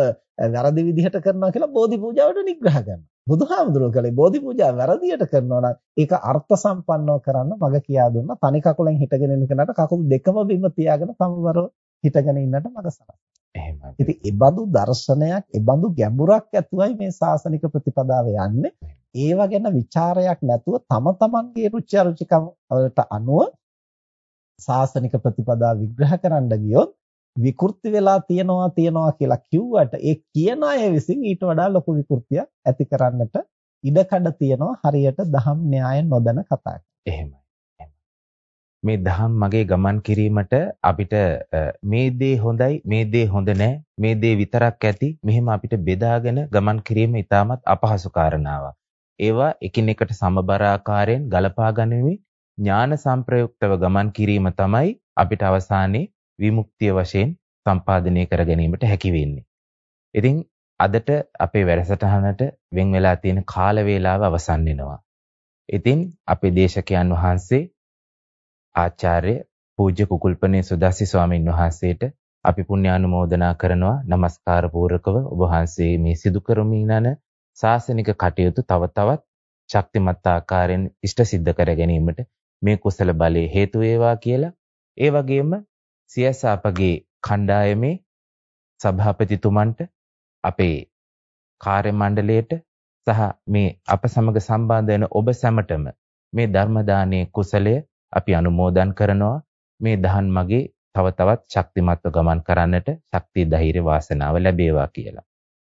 වැරදි විදිහට කරනවා කියලා බෝධි පූජාවට නිග්‍රහ කරනවා. බුදුහාමුදුරුවෝ කලේ බෝධි පූජාව වැරදියට කරනවා නම් ඒක අර්ථ සම්පන්නව කරන්න මග කියා දුන්නා. තනි කකුලෙන් හිටගෙන ඉන්න කෙනාට කකුල් දෙකම බිම තියාගෙන සමවරව හිටගෙන ඉන්නට මග සලස්වනවා. එහෙමයි. ඉතින් ඒ බඳු දර්ශනයක්, ඒ බඳු ගැඹුරක් ඇතුවයි මේ සාසනික ප්‍රතිපදාව යන්නේ. ඒව ගැන ਵਿਚාරයක් නැතුව තම තමන්ගේ රුචි අරුචිකම් වලට අනුව සාසනික ප්‍රතිපදා විග්‍රහ කරන්න ගියොත් විකෘති වෙලා තියනවා තියනවා කියලා කිව්වට ඒ කියන අය විසින් ඊට වඩා ලොකු විකෘතියක් ඇති කරන්නට ඉඩකඩ තියනවා හරියට දහම් න්‍යාය නොදැන කතා එහෙමයි. මේ දහම් මගේ ගමන් කිරීමට අපිට මේ දේ හොඳයි මේ දේ හොඳ නැහැ මේ දේ විතරක් ඇති මෙහෙම අපිට බෙදාගෙන ගමන් කිරීම ඉතාමත් අපහසු කාරණාවක්. ඒවා එකිනෙකට සමබර ආකාරයෙන් ගලපා ගනිමින් ඥාන සංප්‍රයුක්තව ගමන් කිරීම තමයි අපිට අවසානයේ විමුක්තිය වශයෙන් සම්පාදනය කර ගැනීමට හැකි වෙන්නේ. ඉතින් අදට අපේ වැඩසටහනට වෙන් වෙලා තියෙන කාල වේලාව අවසන් වෙනවා. ඉතින් අපේ දේශකයන් වහන්සේ ආචාර්ය පූජ්‍ය කුකුල්පනේ සුදස්සි ස්වාමීන් වහන්සේට අපි පුණ්‍යානුමෝදනා කරනවා নমස්කාර පූර්වකව ඔබ වහන්සේ මේ සිදු කරමින් යන සාසනික කටයුතු තව තවත් ශක්තිමත් ආකාරයෙන් ඉෂ්ට සිද්ධ කර ගැනීමට මේ කුසල බලය හේතු වේවා කියලා ඒ වගේම සියස අපගේ කණ්ඩායමේ සභාපතිතුමන්ට අපේ කාර්ය මණ්ඩලයට සහ මේ අප සමග සම්බන්ධ වෙන ඔබ සැමටම මේ ධර්ම දානයේ කුසලය අපි අනුමෝදන් කරනවා මේ දහන් මගේ තව තවත් ශක්තිමත්ව ගමන් කරන්නට ශක්තිය ධෛර්ය වාසනාව ලැබේවා කියලා.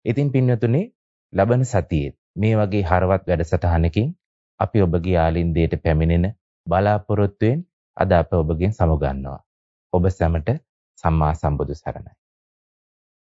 ඉතින් පින්වතුනි ලබන සතියේ මේ වගේ හරවත් වැඩසටහනකින් අපි ඔබගේ ආලින්දයට පැමිණෙන බලාපොරොත්තුවෙන් අද අප ඔබගෙන් සමුගන්නවා. ඔබ සැමට සම්මා සම්බුදු සරණයි.